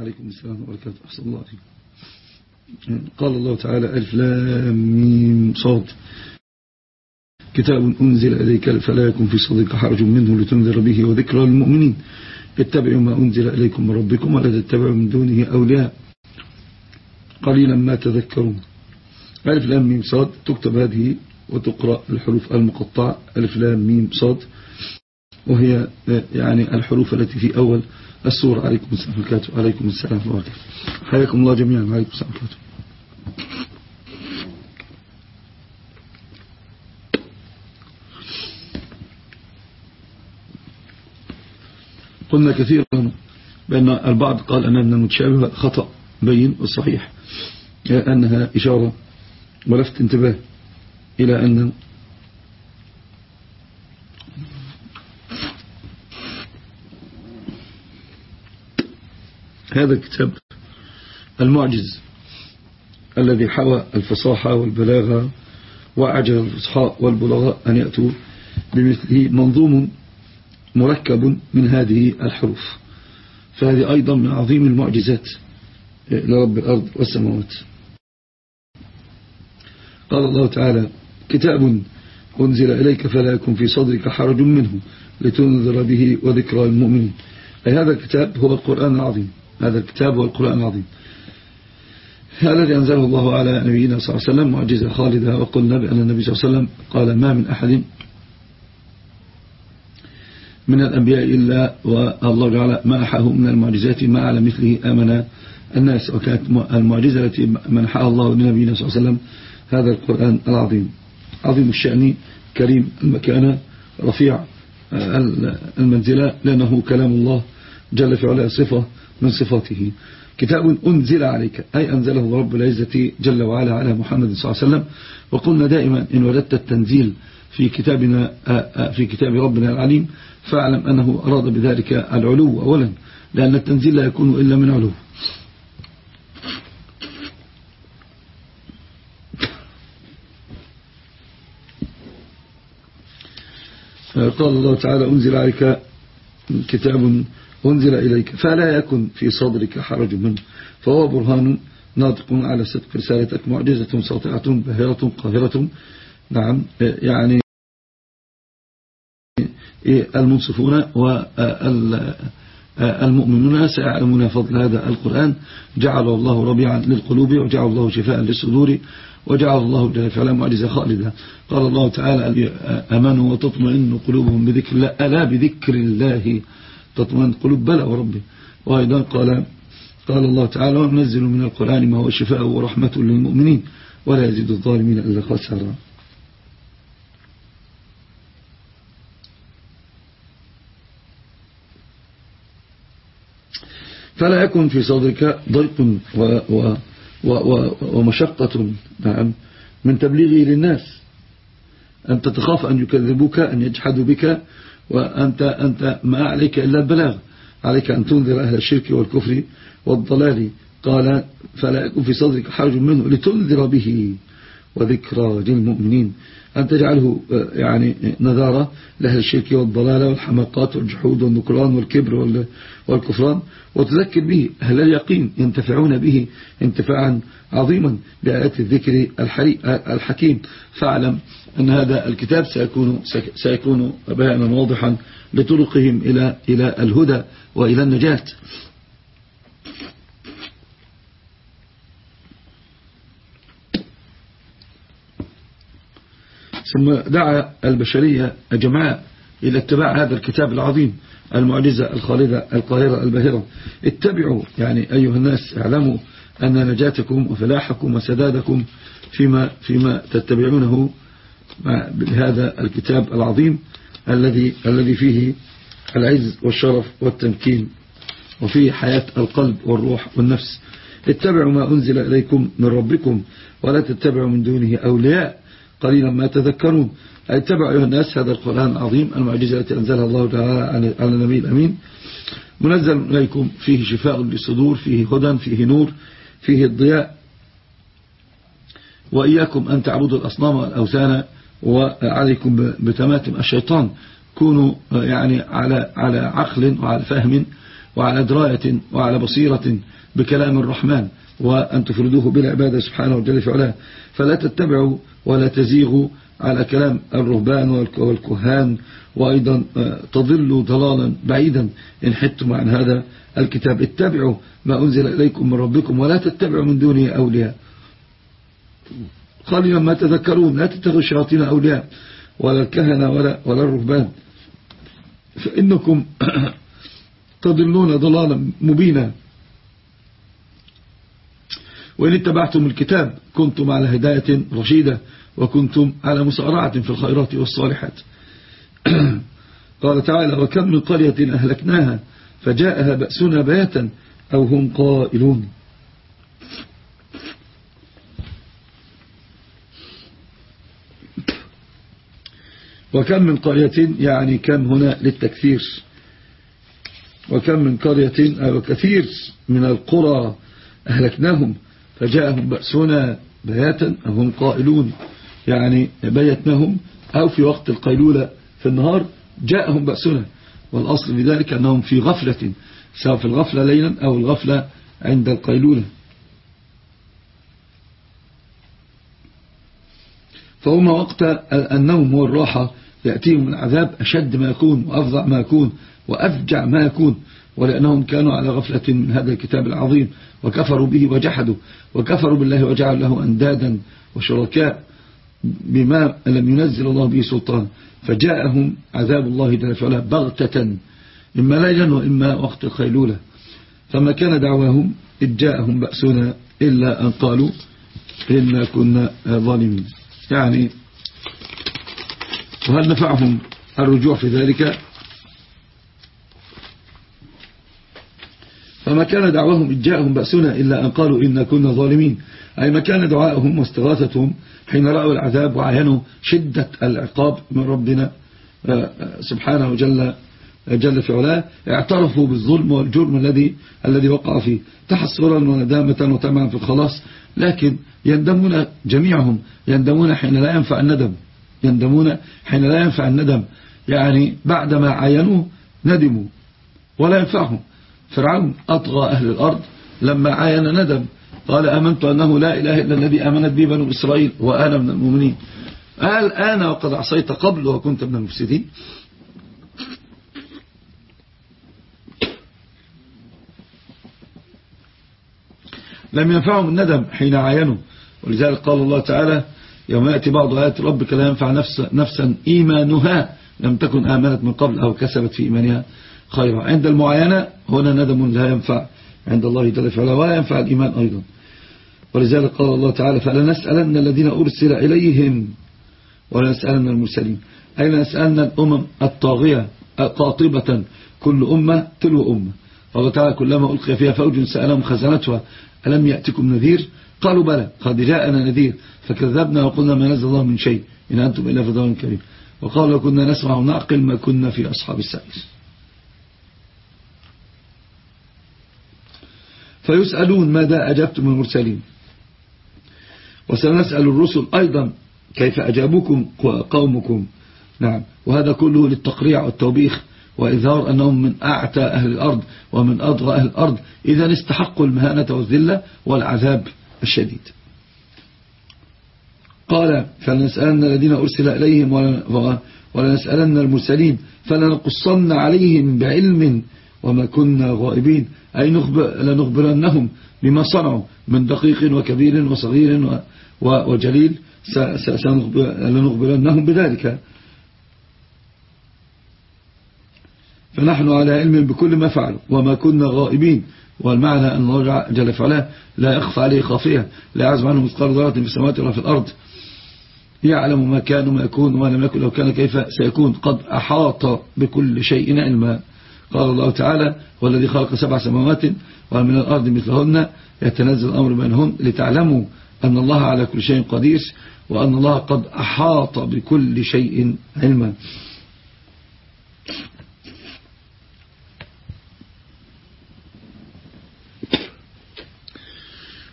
عليكم السلام وبركاته أحسن الله عليكم. قال الله تعالى ألف لام صاد. كتاب أنزل إليك فلا يكن في صدق حرج منه لتنذر به وذكرى للمؤمنين. اتبعوا ما أنزل إليكم من ربكم ولا تتبعوا من دونه أولياء. قليلا ما تذكرون. ألف لام ميم صاد تكتب هذه وتقرأ الحروف المقطعة. ألف لام ميم صاد. وهي يعني الحروف التي في أول السورة عليكم السلام. وبركاته عليكم السلام. وبركاته حياكم الله جميعا. عليكم السلام. وبركاته قلنا كثيرا بأن البعض قال أن المتشابه خطأ بين والصحيح أنها إشارة ولفت انتباه إلى أن هذا الكتاب المعجز الذي حوى الفصاحة والبلاغة وأعجز الفصحاء والبلغاء أن يأتوا بمثله منظوم مركب من هذه الحروف. فهذه أيضا من عظيم المعجزات لرب الأرض والسماوات. قال الله تعالى كتاب أنزل إليك فلا يكن في صدرك حرج منه لتنذر به وذكرى المؤمنين أي هذا الكتاب هو القرآن العظيم. هذا الكتاب هو القرآن العظيم. الذي أنزله الله على نبينا صلى الله عليه وسلم معجزة خالدة وقلنا بأن النبي صلى الله عليه وسلم قال ما من أحد من الأنبياء إلا والله جعل منحه من المعجزات ما على مثله آمن الناس وكانت المعجزة التي منحها الله لنبينا صلى الله عليه وسلم هذا القرآن العظيم. عظيم الشأن كريم المكانة رفيع المنزلة لأنه كلام الله جل في علاه صفة من صفاته. كتاب أنزل عليك أي أنزله رب العزة جل وعلا على محمد صلى الله عليه وسلم. وقلنا دائما إن وجدت التنزيل في كتابنا في كتاب ربنا العليم فاعلم أنه أراد بذلك العلو أولا لأن التنزيل لا يكون إلا من علو. قال الله تعالى أنزل عليك كتاب أنزل إليك فلا يكن في صدرك حرج منه فهو برهان ناطق على صدق رسالتك معجزة ساطعة باهرة قاهرة. نعم يعني المنصفون والمؤمنون سيعلمون فضل هذا القرآن. جعل الله ربيعا للقلوب وجعل الله شفاء للصدور وجعل الله جل فعلا معجزة خالدة قال الله تعالى أمنوا وتطمئن قلوبهم بذكر الله ألا بذكر الله تطمئن قلوب بلى وربي. وأيضا قال قال الله تعالى وننزل من القرآن ما هو شفاء ورحمة للمؤمنين ولا يزيد الظالمين إلا خسرا فلا يكن في صدرك ضيق و و و و ومشقة نعم من تبليغه للناس. أنت تخاف أن يكذبوك أن يجحدوا بك وأنت أنت ما عليك إلا البلاغ. عليك أن تنذر أهل الشرك والكفر والضلال. قال فلا يكن في صدرك حرج منه لتنذر به. وذكرى للمؤمنين أن تجعله يعني نذارة لأهل الشرك والضلالة والحماقات والجحود والنكران والكبر والكفران. وتذكر به أهل اليقين ينتفعون به انتفاعا عظيما بآيات الذكر الحكيم. فاعلم أن هذا الكتاب سيكون, سيكون بيانا واضحا لطرقهم إلى, إلى الهدى وإلى النجاة. ثم دعا البشرية جماعة إلى اتباع هذا الكتاب العظيم المعجزة الخالدة القاهرة الباهرة. اتبعوا يعني أيها الناس اعلموا أن نجاتكم وفلاحكم وسدادكم فيما, فيما تتبعونه بهذا الكتاب العظيم الذي الذي فيه العز والشرف والتمكين وفيه حياة القلب والروح والنفس. اتبعوا ما أنزل إليكم من ربكم ولا تتبعوا من دونه أولياء. قليلا ما تذكرون. اتبعوا أيها الناس هذا القرآن العظيم المعجزة التي أنزلها الله تعالى على النبي الأمين. منزل إليكم فيه شفاء للصدور فيه هدى فيه نور فيه الضياء. وإياكم أن تعبدوا الأصنام والأوثان وعليكم بتماتم الشيطان. كونوا يعني على على عقل وعلى فهم وعلى دراية وعلى بصيرة بكلام الرحمن. وأن تفردوه بالعبادة سبحانه وجل في علاه. فلا تتبعوا ولا تزيغوا على كلام الرهبان والكهان. وأيضا آه، تضلوا ضلالا بعيدا إن حدتم عن هذا الكتاب. اتبعوا ما أنزل إليكم من ربكم ولا تتبعوا من دونه أولياء. قال ما تذكرون لا تتخذوا الشياطين أولياء ولا الكهنة ولا, ولا الرهبان. فإنكم تضلون ضلالا مبينا. وإن اتبعتم الكتاب كنتم على هداية رشيدة وكنتم على مسارعة في الخيرات والصالحات. قال تعالى وكم من قرية أهلكناها فجاءها بأسنا بياتا أو هم قائلون. وكم من قرية يعني كم هنا للتكثير وكم من قرية أو كثير من القرى أهلكناهم فجاءهم بأسنا بياتا هم قائلون. يعني بيتناهم أو في وقت القيلولة في النهار جاءهم بأسنا. والأصل في ذلك أنهم في غفلة سواء في الغفلة ليلا أو الغفلة عند القيلولة. فهم وقت النوم والراحة يأتيهم العذاب أشد ما يكون وأفظع ما يكون وأفجع ما يكون. ولأنهم كانوا على غفلة من هذا الكتاب العظيم وكفروا به وجحدوا وكفروا بالله وجعلوا له أندادا وشركاء بما لم ينزل الله به سلطان. فجاءهم عذاب الله جل وعلا بغتة إما ليلا وإما وقت الخيلولة. فما كان دعواهم إذ جاءهم بأسنا إلا أن قالوا إنا كنا ظالمين. يعني وهل نفعهم الرجوع في ذلك؟ فما كان دعواهم إذ جاءهم بأسنا إلا أن قالوا إنا كنا ظالمين. أي ما كان دعائهم واستغاثتهم حين رأوا العذاب وعينوا شدة العقاب من ربنا آه، آه، سبحانه جل جل في علاه. اعترفوا بالظلم والجرم الذي الذي وقع فيه. تحصرا وندامة وطمعا في الخلاص. لكن يندمون جميعهم. يندمون حين لا ينفع الندم. يندمون حين لا ينفع الندم. يعني بعدما عينوه ندموا. ولا ينفعهم. فرعون أطغى أهل الأرض لما عاين ندم. قال أمنت أنه لا إله إلا الذي أمنت به بنو إسرائيل وأنا من المؤمنين. قال أنا وقد عصيت قبل وكنت من المفسدين. لم ينفعهم الندم حين عاينوا. ولذلك قال الله تعالى يوم يأتي بعض آيات ربك لا ينفع نفس نفسا إيمانها لم تكن آمنت من قبل أو كسبت في إيمانها. خيرا. عند المعاينة هنا ندم لا ينفع. عند الله جل وعلا ولا ينفع الإيمان أيضا. ولذلك قال الله تعالى فلنسألن الذين أرسل إليهم ولنسألن المرسلين. أي لنسألن الأمم الطاغية قاطبة كل أمة تلو أمة. قال تعالى كلما ألقي فيها فوج سألهم خزنتها. ألم يأتكم نذير؟ قالوا بلى. قد جاءنا نذير. فكذبنا وقلنا ما نزل الله من شيء. إن أنتم إلا في كريم. وقالوا كنا نسمع ونعقل ما كنا في أصحاب السائر فيسألون ماذا أجبتم المرسلين. وسنسأل الرسل أيضا كيف أجابوكم قومكم نعم. وهذا كله للتقريع والتوبيخ وإظهار أنهم من أعتى أهل الأرض ومن أضغى أهل الأرض. إذا استحقوا المهانة والذلة والعذاب الشديد. قال فلنسألن الذين أرسل إليهم ولنسألن المرسلين. فلنقصن عليهم بعلم وما كنا غائبين. أي لنخبرنهم بما صنعوا من دقيق وكبير وصغير وجليل. لنخبرنهم بذلك. فنحن على علم بكل ما فعلوا. وما كنا غائبين. والمعنى أن الله جل فعلا لا يخفى عليه خافية. لا يعزم عنه مثقال ذرة في السماوات ولا في الأرض. يعلم ما كان وما يكون وما لم يكن. لو كان كيف سيكون. قد أحاط بكل شيء علما. قال الله تعالى والذي خلق سبع سماوات ومن الأرض مثلهن يتنزل الأمر بينهن لتعلموا أن الله على كل شيء قدير وأن الله قد أحاط بكل شيء علما.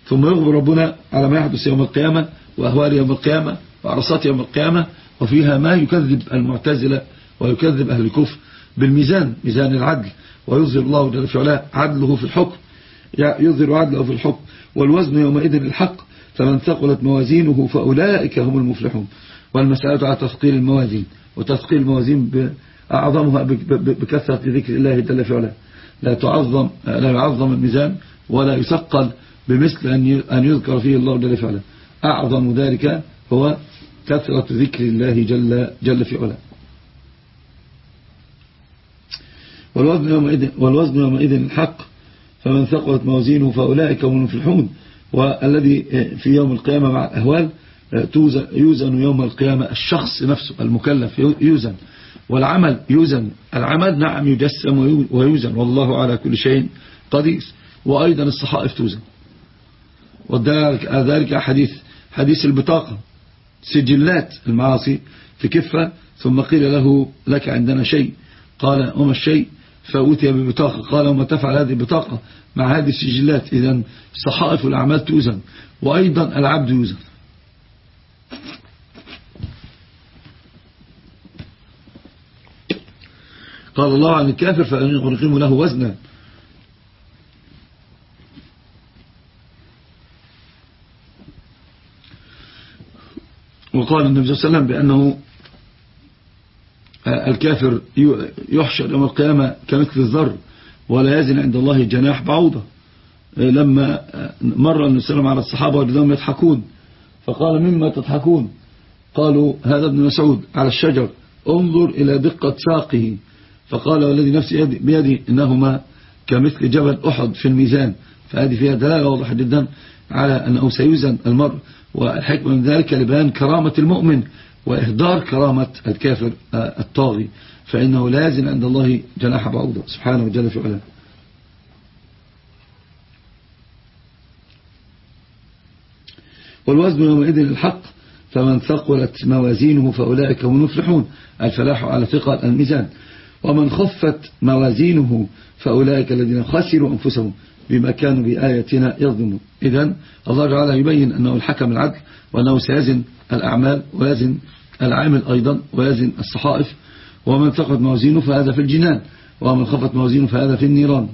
ثم يخبر ربنا على ما يحدث يوم القيامة وأهوال يوم القيامة وعرصات يوم القيامة وفيها ما يكذب المعتزلة ويكذب أهل الكفر بالميزان ميزان العدل. ويظهر الله جل في عدله في الحكم. يظهر عدله في الحكم. والوزن يومئذ الحق. فمن ثقلت موازينه فأولئك هم المفلحون. والمسألة على تثقيل الموازين. وتثقيل الموازين أعظمها بكثرة ذكر الله جل في علاه لا تعظم لا يعظم الميزان ولا يثقل بمثل أن يذكر فيه الله جل في علاه أعظم ذلك هو كثرة ذكر الله جل, جل في علاه. والوزن يومئذ, والوزن يومئذ الحق. فمن ثقلت موازينه فأولئك هم المفلحون. والذي في يوم القيامة مع الأهوال يوزن يوم القيامة الشخص نفسه المكلف يوزن. والعمل يوزن. العمل نعم يجسم ويوزن. والله على كل شيء قدير. وأيضا الصحائف توزن. وذلك حديث حديث البطاقة. سجلات المعاصي في كفة ثم قيل له لك عندنا شيء. قال وما الشيء؟ فأوتي ببطاقة. قال وما تفعل هذه البطاقة مع هذه السجلات. إذا صحائف الأعمال توزن وأيضا العبد يوزن. قال الله عن الكافر فأنقيم له وزنا. وقال النبي صلى الله عليه وسلم بأنه الكافر يحشر يوم القيامة كمثل الذر ولا يزن عند الله جناح بعوضة. لما مر النبي صلى الله على الصحابة وجدهم يضحكون فقال مما تضحكون؟ قالوا هذا ابن مسعود على الشجر انظر إلى دقة ساقه. فقال والذي نفسي بيدي إنهما كمثل جبل أحد في الميزان. فهذه فيها دلالة واضحة جدا على أنه سيوزن المرء والحكمة من ذلك لبيان كرامة المؤمن. وإهدار كرامة الكافر الطاغي. فإنه لازم عند الله جناح بعوضة. سبحانه وجل في علاه. والوزن يومئذ الحق. فمن ثقلت موازينه فأولئك هم المفلحون. الفلاح على ثقل الميزان. ومن خفت موازينه فأولئك الذين خسروا أنفسهم. بما كانوا بآياتنا يظلمون. إذن الله تعالى يبين أنه الحكم العدل وأنه سيزن الأعمال ويزن العامل أيضا ويزن الصحائف. ومن ثقت موازينه فهذا في الجنان ومن خفت موازينه فهذا في النيران.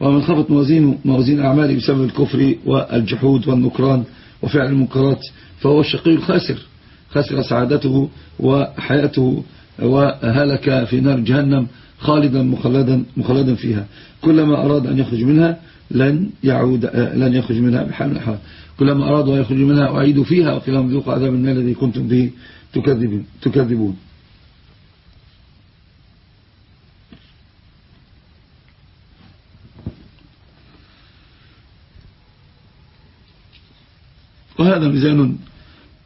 ومن خفت موازين موازين أعماله بسبب الكفر والجحود والنكران وفعل المنكرات فهو الشقي الخاسر خسر سعادته وحياته وهلك في نار جهنم خالدا مخلدا مخلدا فيها. كلما أراد أن يخرج منها لن يعود لن يخرج منها بحال من الأحوال كلما أرادوا أن يخرجوا منها أعيدوا فيها وقيل لهم ذوقوا عذاب النار الذي كنتم به تكذبون تكذبون. وهذا ميزان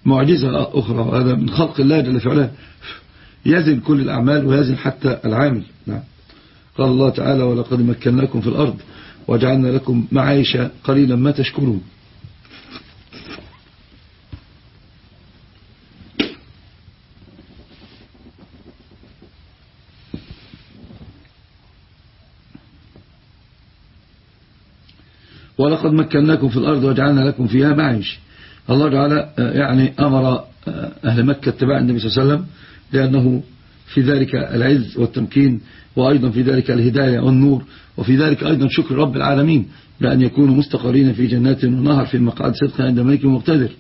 معجزة أخرى وهذا من خلق الله جل في علاه. يزن كل الأعمال ويزن حتى العامل. نعم. قال الله تعالى ولقد مكناكم في الأرض وجعلنا لكم معايش قليلا ما تشكرون. ولقد مكناكم في الأرض وجعلنا لكم فيها معيش الله تعالى يعني أمر أهل مكة اتباع النبي صلى الله عليه وسلم لأنه في ذلك العز والتمكين وأيضا في ذلك الهداية والنور وفي ذلك أيضا شكر رب العالمين بأن يكونوا مستقرين في جنات ونهر في المقعد صدق عند ملك مقتدر.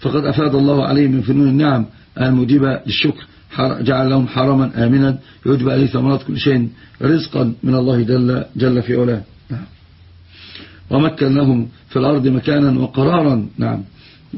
فقد أفاد الله عليهم من فنون النعم المجيبة للشكر جعل لهم حرما آمنا يجب عليه ثمرات كل شيء رزقا من الله جل, جل في علاه. ومكن لهم في الأرض مكانا وقرارا. نعم.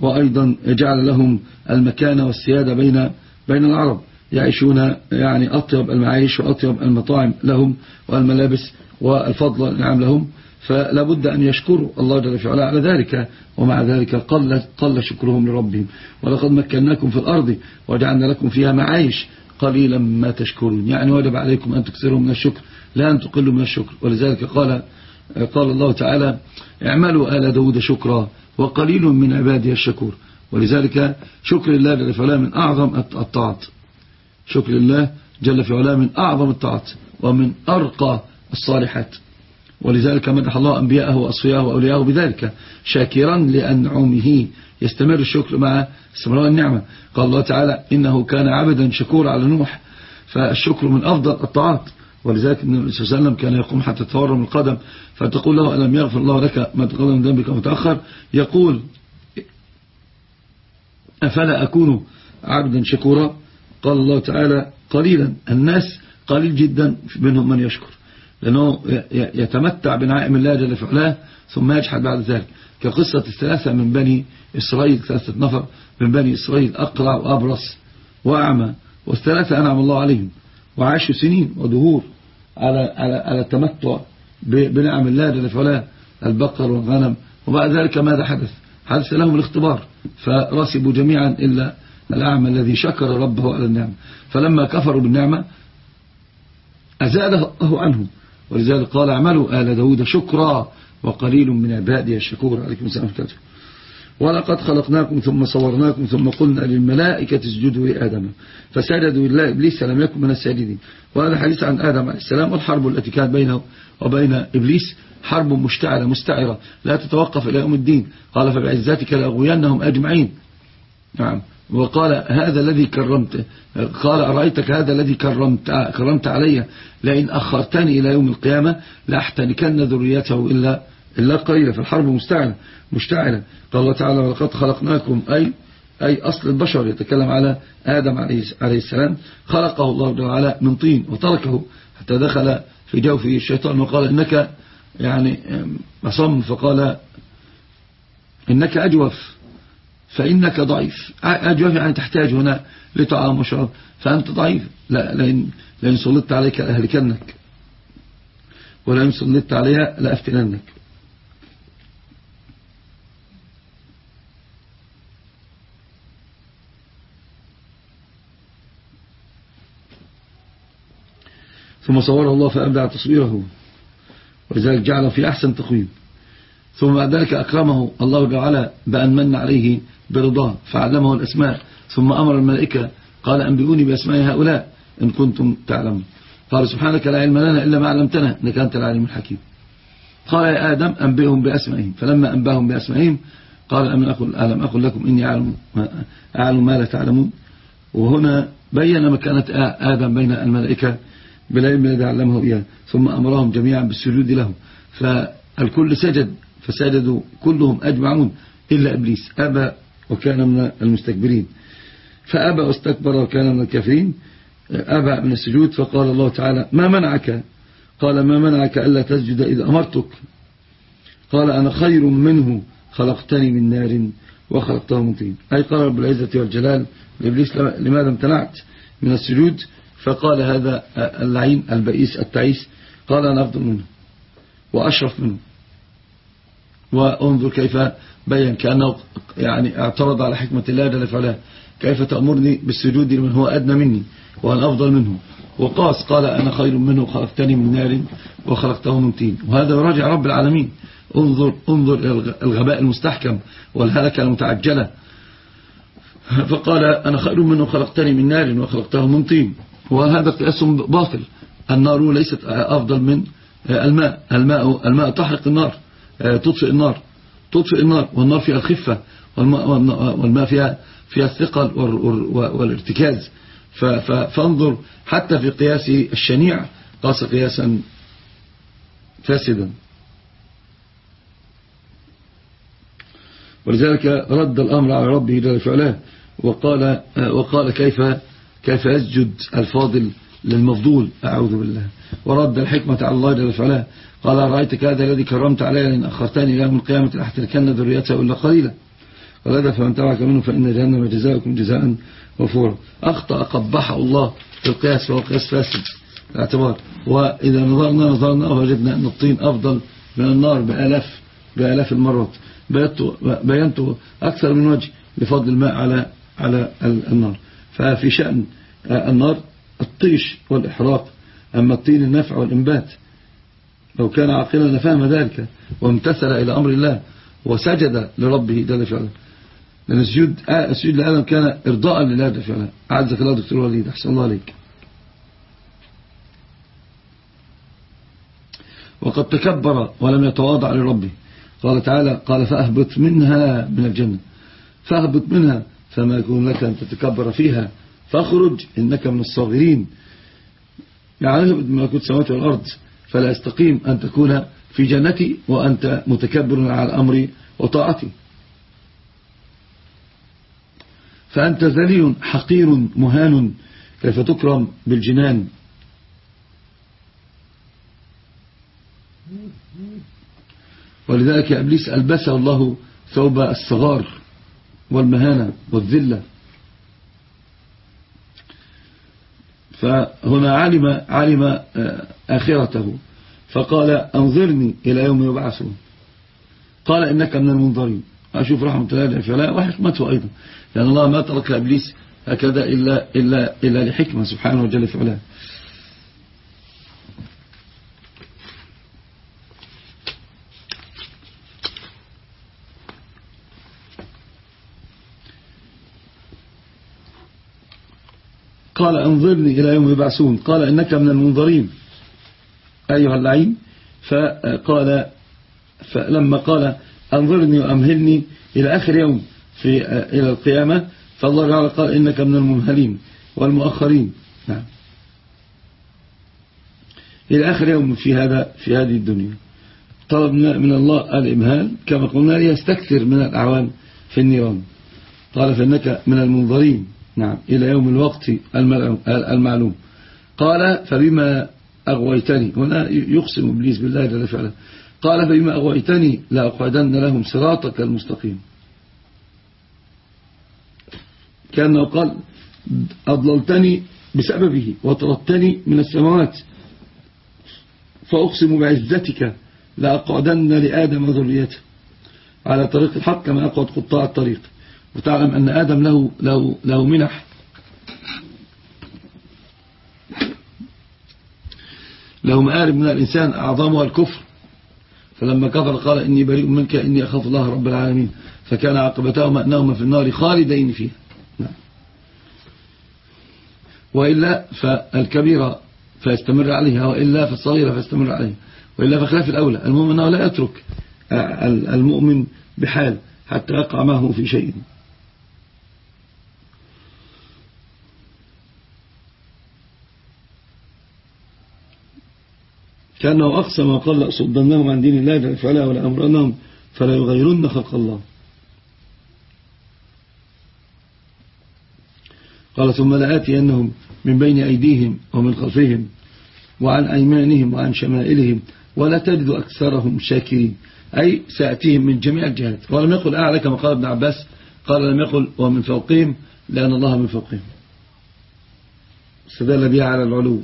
وأيضا جعل لهم المكان والسيادة بين بين العرب يعيشون يعني أطيب المعايش وأطيب المطاعم لهم والملابس والفضل نعم لهم فلا بد أن يشكروا الله جل وعلا على ذلك ومع ذلك قل, قل شكرهم لربهم. ولقد مكناكم في الأرض وجعلنا لكم فيها معايش قليلا ما تشكرون. يعني وجب عليكم أن تكثروا من الشكر لا أن تقلوا من الشكر. ولذلك قال قال الله تعالى اعملوا آل داود شكرا وقليل من عبادي الشكور. ولذلك شكر الله جل في علاه من أعظم الطاعات. شكر الله جل في علاه من أعظم الطاعات ومن أرقى الصالحات. ولذلك مدح الله أنبياءه وأصفياءه وأولياءه بذلك شاكرا لأنعمه. يستمر الشكر مع استمرار النعمة. قال الله تعالى إنه كان عبدا شكورا على نوح. فالشكر من أفضل الطاعات. ولذلك النبي صلى الله عليه وسلم كان يقوم حتى تورم القدم. فتقول له ألم يغفر الله لك ما تقدم من ذنبك ومتأخر يقول أفلا أكون عبدا شكورا؟ قال الله تعالى قليلا. الناس قليل جدا منهم من يشكر. لأنه يتمتع بنعائم الله جل فعلاه ثم يجحد بعد ذلك. كقصة الثلاثة من بني إسرائيل ثلاثة نفر من بني إسرائيل أقرع وأبرص وأعمى والثلاثة أنعم الله عليهم. وعاشوا سنين ودهور على على على التمتع بنعم الله جل فعلا البقر والغنم. وبعد ذلك ماذا حدث؟ حدث لهم الاختبار. فرسبوا جميعا إلا الأعمى الذي شكر ربه على النعمة. فلما كفروا بالنعمة أزاده الله عنهم. ولذلك قال اعملوا آل داود شكرا وقليل من عبادي الشكور. عليكم السلام عليكم ولقد خلقناكم ثم صورناكم ثم قلنا للملائكة اسجدوا لآدم فسجدوا لله إبليس لم يكن من الساجدين. وهذا حديث عن آدم عليه السلام والحرب التي كانت بينه وبين إبليس حرب مشتعلة مستعرة لا تتوقف إلى يوم الدين. قال فبعزتك لأغوينهم أجمعين. نعم. وقال هذا الذي كرمت. قال أرأيتك هذا الذي كرمت, كرمت علي؟ لئن أخرتني إلى يوم القيامة لأحتنكن ذريته إلا إلا قليلا. فالحرب مستعلة مشتعلة. قال الله تعالى ولقد خلقناكم أي أي أصل البشر. يتكلم على آدم عليه السلام. خلقه الله تعالى من طين وتركه حتى دخل في جوفه الشيطان وقال إنك يعني أصم فقال إنك أجوف فإنك ضعيف. أجوف يعني تحتاج هنا لطعام وشراب. فأنت ضعيف. لا لأن, لأن سلطت عليك لأهلكنك ولئن سلطت عليها لأفتننك. ثم صوره الله فأبدع تصويره. ولذلك جعله في أحسن تقويم. ثم بعد ذلك أكرمه الله تعالى بأن من عليه برضاه فعلمه الأسماء. ثم أمر الملائكة قال أنبئوني بأسماء هؤلاء إن كنتم تعلمون. قال سبحانك لا علم لنا إلا ما علمتنا إنك أنت العليم الحكيم. قال يا آدم أنبئهم بأسمائهم. فلما أنبأهم بأسمائهم قال ألم أقل, ألم أقل لكم إني أعلم, أعلم ما لا تعلمون؟ وهنا بين مكانة آدم بين الملائكة بالعلم الذي علمه إياه. ثم أمرهم جميعا بالسجود له فالكل سجد فسجدوا كلهم أجمعون إلا إبليس. أبى وكان من المستكبرين. فأبى واستكبر وكان من الكافرين. أبى من السجود فقال الله تعالى ما منعك؟ قال ما منعك ألا تسجد إذا أمرتك. قال أنا خير منه خلقتني من نار وخلقته من طين. أي قال رب العزة والجلال لإبليس لماذا امتنعت من السجود؟ فقال هذا اللعين البئيس التعيس قال أنا أفضل منه وأشرف منه. وانظر كيف بين كأنه يعني اعترض على حكمة الله جل فعلا كيف تأمرني بالسجود لمن هو أدنى مني وأنا أفضل منه؟ وقاس قال أنا خير منه خلقتني من نار وخلقته من طين. وهذا يراجع رب العالمين. انظر انظر الغباء المستحكم والهلكة المتعجلة. فقال أنا خير منه خلقتني من نار وخلقته من طين. وهذا قياس باطل. النار ليست أفضل من الماء. الماء الماء تحرق النار تطفئ النار تطفئ النار والنار فيها الخفة والماء فيها فيها الثقل والارتكاز. فانظر حتى في قياس الشنيع قاس قياسا فاسدا. ولذلك رد الأمر على ربه جل وقال, وقال كيف كيف يسجد الفاضل للمفضول؟ أعوذ بالله. ورد الحكمة على الله جل فعلا قال رأيتك هذا الذي كرمت علي لأن أخرتني يوم القيامة لأحتركن ذريته إلا قليلا. قال هذا فمن تبعك منه فإن جهنم جزاؤكم جزاء وفورا أخطأ قبحه الله في القياس فهو قياس فاسد الاعتبار وإذا نظرنا نظرنا وجدنا أن الطين أفضل من النار بآلاف بآلاف المرات. بينت أكثر من وجه لفضل الماء على على النار. ففي شأن النار الطيش والإحراق. أما الطين النفع والإنبات. لو كان عاقلا لفهم ذلك وامتثل إلى أمر الله وسجد لربه جل فعلا لأن السجود السجود لآدم كان إرضاء لله جل فعلا أعزك الله دكتور وليد. أحسن الله عليك. وقد تكبر ولم يتواضع لربه. قال تعالى قال فأهبط منها من الجنة. فأهبط منها فما يكون لك أن تتكبر فيها. فاخرج إنك من الصاغرين. يعني ملكوت السماوات والأرض فلا يستقيم أن تكون في جنتي وأنت متكبر على الأمر وطاعتي. فأنت ذلي حقير مهان كيف تكرم بالجنان. ولذلك يا إبليس ألبسه الله ثوب الصغار والمهانة والذلة. فهنا علم, علم آه، آخرته. فقال أنظرني إلى يوم يبعثون. قال إنك من المنظرين. أشوف رحمة الله فلا وحكمته أيضا. لأن الله ما ترك إبليس هكذا إلا, إلا, إلا لحكمة سبحانه وجل في قال انظرني إلى يوم يبعثون. قال إنك من المنظرين. أيها اللعين. فقال فلما قال أنظرني وأمهلني إلى آخر يوم في إلى القيامة فالله تعالى قال إنك من الممهلين والمؤخرين. نعم. إلى آخر يوم في هذا في هذه الدنيا. طلبنا من الله الإمهال كما قلنا ليستكثر من الأعوام في النيران. قال فإنك من المنظرين. نعم. إلى يوم الوقت المعلوم. قال فبما أغويتني هنا يقسم إبليس بالله جل فعلا قال فبما أغويتني لأقعدن لهم صراطك المستقيم. كأنه قال أضللتني بسببه وطردتني من السماوات. فأقسم بعزتك لأقعدن لآدم ذريته. على طريق الحق كما أقعد قطاع الطريق. وتعلم أن آدم له, له, له منح. له مآرب من الإنسان أعظمها الكفر. فلما كفر قال إني بريء منك إني أخاف الله رب العالمين. فكان عقبتهما أنهما في النار خالدين فيها. نعم. وإلا فالكبيرة فيستمر عليها وإلا فالصغيرة فيستمر عليها وإلا فخلاف الأولى. المؤمن أنه لا يترك المؤمن بحال حتى يقع معه في شيء. كأنه أقسم وقال لأصدنهم عن دين الله فلا ولا أمرنهم فلا يغيرن خلق الله. قال ثم لآتينهم من بين أيديهم ومن خلفهم وعن أيمانهم وعن شمائلهم ولا تجد أكثرهم شاكرين. أي سأتيهم من جميع الجهات. ولم يقل أعلى كما قال ابن عباس. قال لم يقل ومن فوقهم لأن الله من فوقهم. استدل بها على العلو.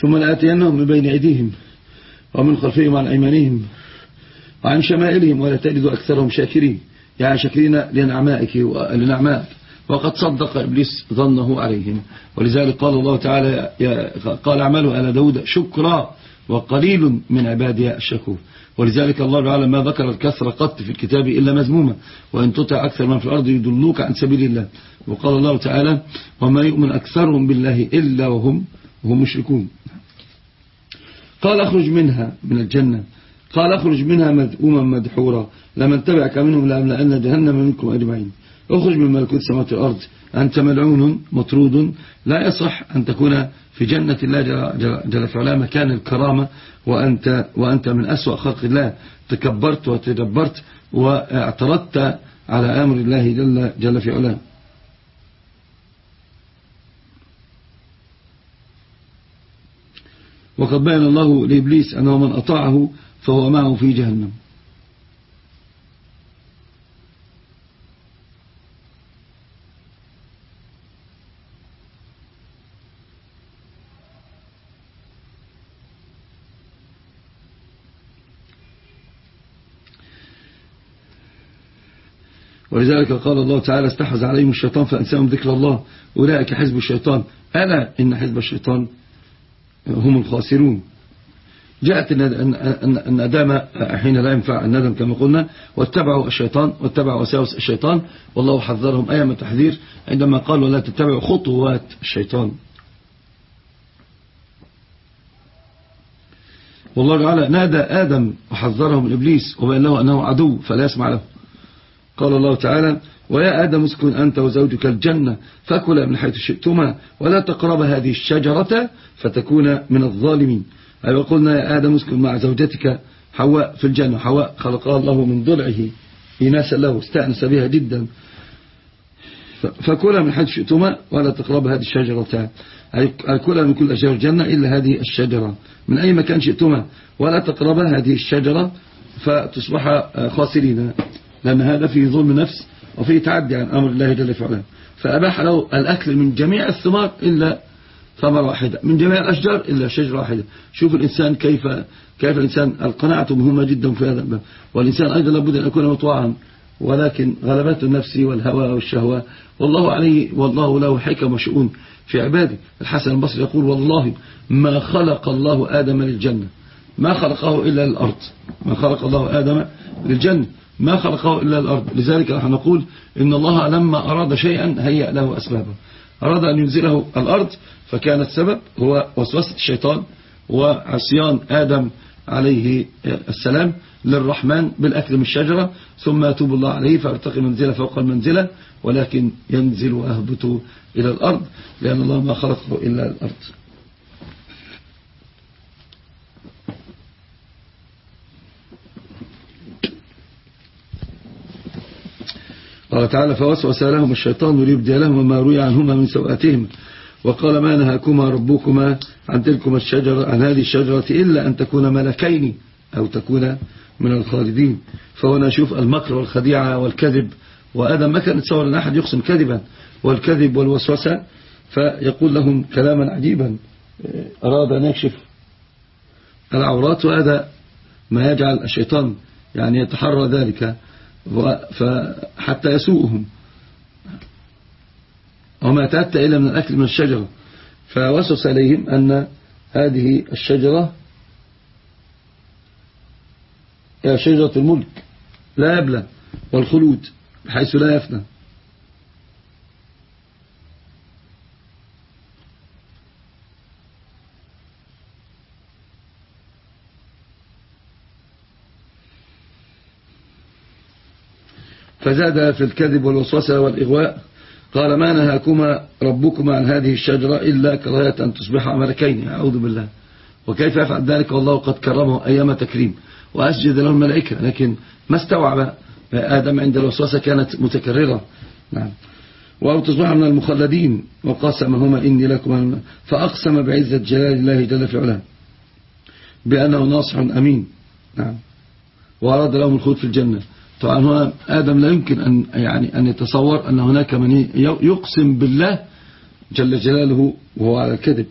ثم لآتينهم من بين أيديهم ومن خلفهم عن أيمانهم وعن شمائلهم ولا تجد أكثرهم شاكرين. يعني شاكرين لنعمائك ولنعمائك وقد صدق إبليس ظنه عليهم. ولذلك قال الله تعالى قال اعملوا على داود شكرا وقليل من عبادي الشكور ولذلك الله تعالى ما ذكر الكثرة قط في الكتاب إلا مذمومة. وإن تطع أكثر من في الأرض يدلوك عن سبيل الله. وقال الله تعالى وما يؤمن أكثرهم بالله إلا وهم وهم مشركون. قال اخرج منها من الجنة. قال اخرج منها مذءوما مدحورا لمن تبعك منهم لأملأن جهنم منكم أجمعين. اخرج من ملكوت سماوات الأرض أنت ملعون مطرود. لا يصح أن تكون في جنة الله جل, جل فعلا مكان الكرامة. وأنت, وأنت من أسوأ خلق الله. تكبرت وتدبرت وأعترضت على أمر الله جل, جل في علاه. وقد بين الله لإبليس أنه من أطاعه فهو معه في جهنم. ولذلك قال الله تعالى استحوذ عليهم الشيطان فأنساهم ذكر الله أولئك حزب الشيطان. ألا إن حزب الشيطان هم الخاسرون. جاءت الندامة حين لا ينفع الندم كما قلنا واتبعوا الشيطان واتبعوا وساوس الشيطان والله حذرهم. أيام التحذير عندما قالوا لا تتبعوا خطوات الشيطان. والله تعالى نادى آدم وحذره من إبليس وبين له أنه عدو فلا يسمع له. قال الله تعالى ويا آدم اسكن أنت وزوجك الجنة فكلا من حيث شئتما ولا تقرب هذه الشجرة فتكون من الظالمين. أي وقلنا يا آدم اسكن مع زوجتك حواء في الجنة. حواء خلقها الله من ضلعه إناسا له استأنس بها جدا. فكلا من حيث شئتما ولا تقرب هذه الشجرة. أي كلا من كل أشجار الجنة إلا هذه الشجرة. من أي مكان شئتما ولا تقرب هذه الشجرة فتصبح خاسرين. لأن هذا فيه ظلم نفس وفيه تعدي عن أمر الله جل وعلا. فأباح له الأكل من جميع الثمار إلا ثمرة واحدة من جميع الأشجار إلا شجرة واحدة. شوف الإنسان كيف كيف الإنسان القناعة مهمة جدا في هذا الباب. والإنسان أيضا لابد أن يكون مطوعا ولكن غلبات النفس والهوى والشهوة والله عليه والله له حكم وشؤون في عباده. الحسن البصري يقول والله ما خلق الله آدم للجنة ما خلقه إلا للأرض ما خلق الله آدم للجنة. ما خلقه إلا الأرض. لذلك نحن نقول إن الله لما أراد شيئا هيأ له أسبابه. أراد أن ينزله الأرض فكان السبب هو وسوسة الشيطان وعصيان آدم عليه السلام للرحمن بالأكل من الشجرة. ثم يتوب الله عليه فأرتقي منزلة فوق المنزلة ولكن ينزل ويهبط إلى الأرض لأن الله ما خلقه إلا الأرض. قال تعالى فوسوس لهم الشيطان ليبدي لهم ما روي عنهما من سوءاتهم. وقال ما نهاكما ربكما عن تلكما الشجرة عن هذه الشجرة إلا أن تكون ملكين أو تكون من الخالدين. فهنا نشوف المكر والخديعة والكذب وآدم ما كان يتصور أن أحد يقسم كذبا والكذب والوسوسة. فيقول لهم كلاما عجيبا أراد أن يكشف العورات وهذا ما يجعل الشيطان يعني يتحرى ذلك. حتى يسوءهم. وما تأتى إلا من الأكل من الشجرة. فوسوس إليهم أن هذه الشجرة هي شجرة الملك لا يبلى والخلود بحيث لا يفنى. فزاد في الكذب والوسوسة والإغواء. قال ما نهاكما ربكما عن هذه الشجرة إلا كراهية أن تصبح ملكين. أعوذ بالله. وكيف يفعل ذلك؟ والله قد كرمه أيام تكريم وأسجد له الملائكة لكن ما استوعب آدم عند الوسوسة كانت متكررة. نعم. وأو تصبح من المخلدين. وقاسمهما إني لكم فأقسم بعزة جلال الله جل في علاه بأنه ناصح أمين. نعم. وأراد لهم الخوض في الجنة. طبعا هو آدم لا يمكن أن, يعني أن يتصور أن هناك من يقسم بالله جل جلاله وهو على الكذب.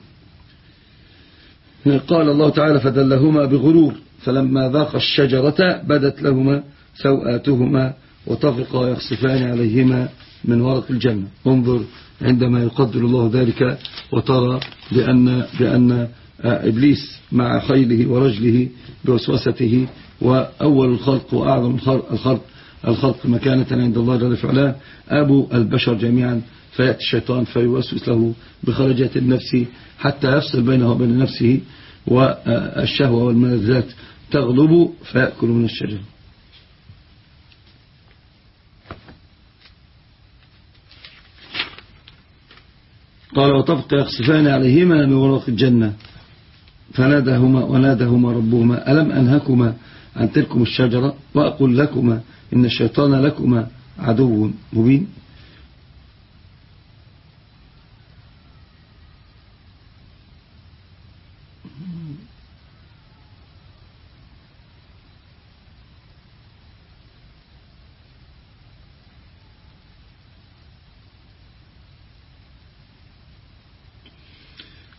قال الله تعالى فدلهما بغرور فلما ذاق الشجرة بدت لهما سوآتهما وطفقا يخصفان عليهما من ورق الجنة. انظر عندما يقدر الله ذلك وترى بأن, بأن إبليس مع خيله ورجله بوسوسته وأول الخلق وأعظم الخلق الخلق مكانة عند الله جل وعلا. أبو البشر جميعا فيأتي الشيطان فيوسوس له بخرجات النفس حتى يفصل بينه وبين نفسه والشهوة والملذات تغلب فيأكل من الشجر. قال وطفق يخصفان عليهما من ورق الجنة. فنادهما ونادهما ربهما ألم أنهكما؟ عن تلكم الشجرة وأقول لكما إن الشيطان لكما عدو مبين.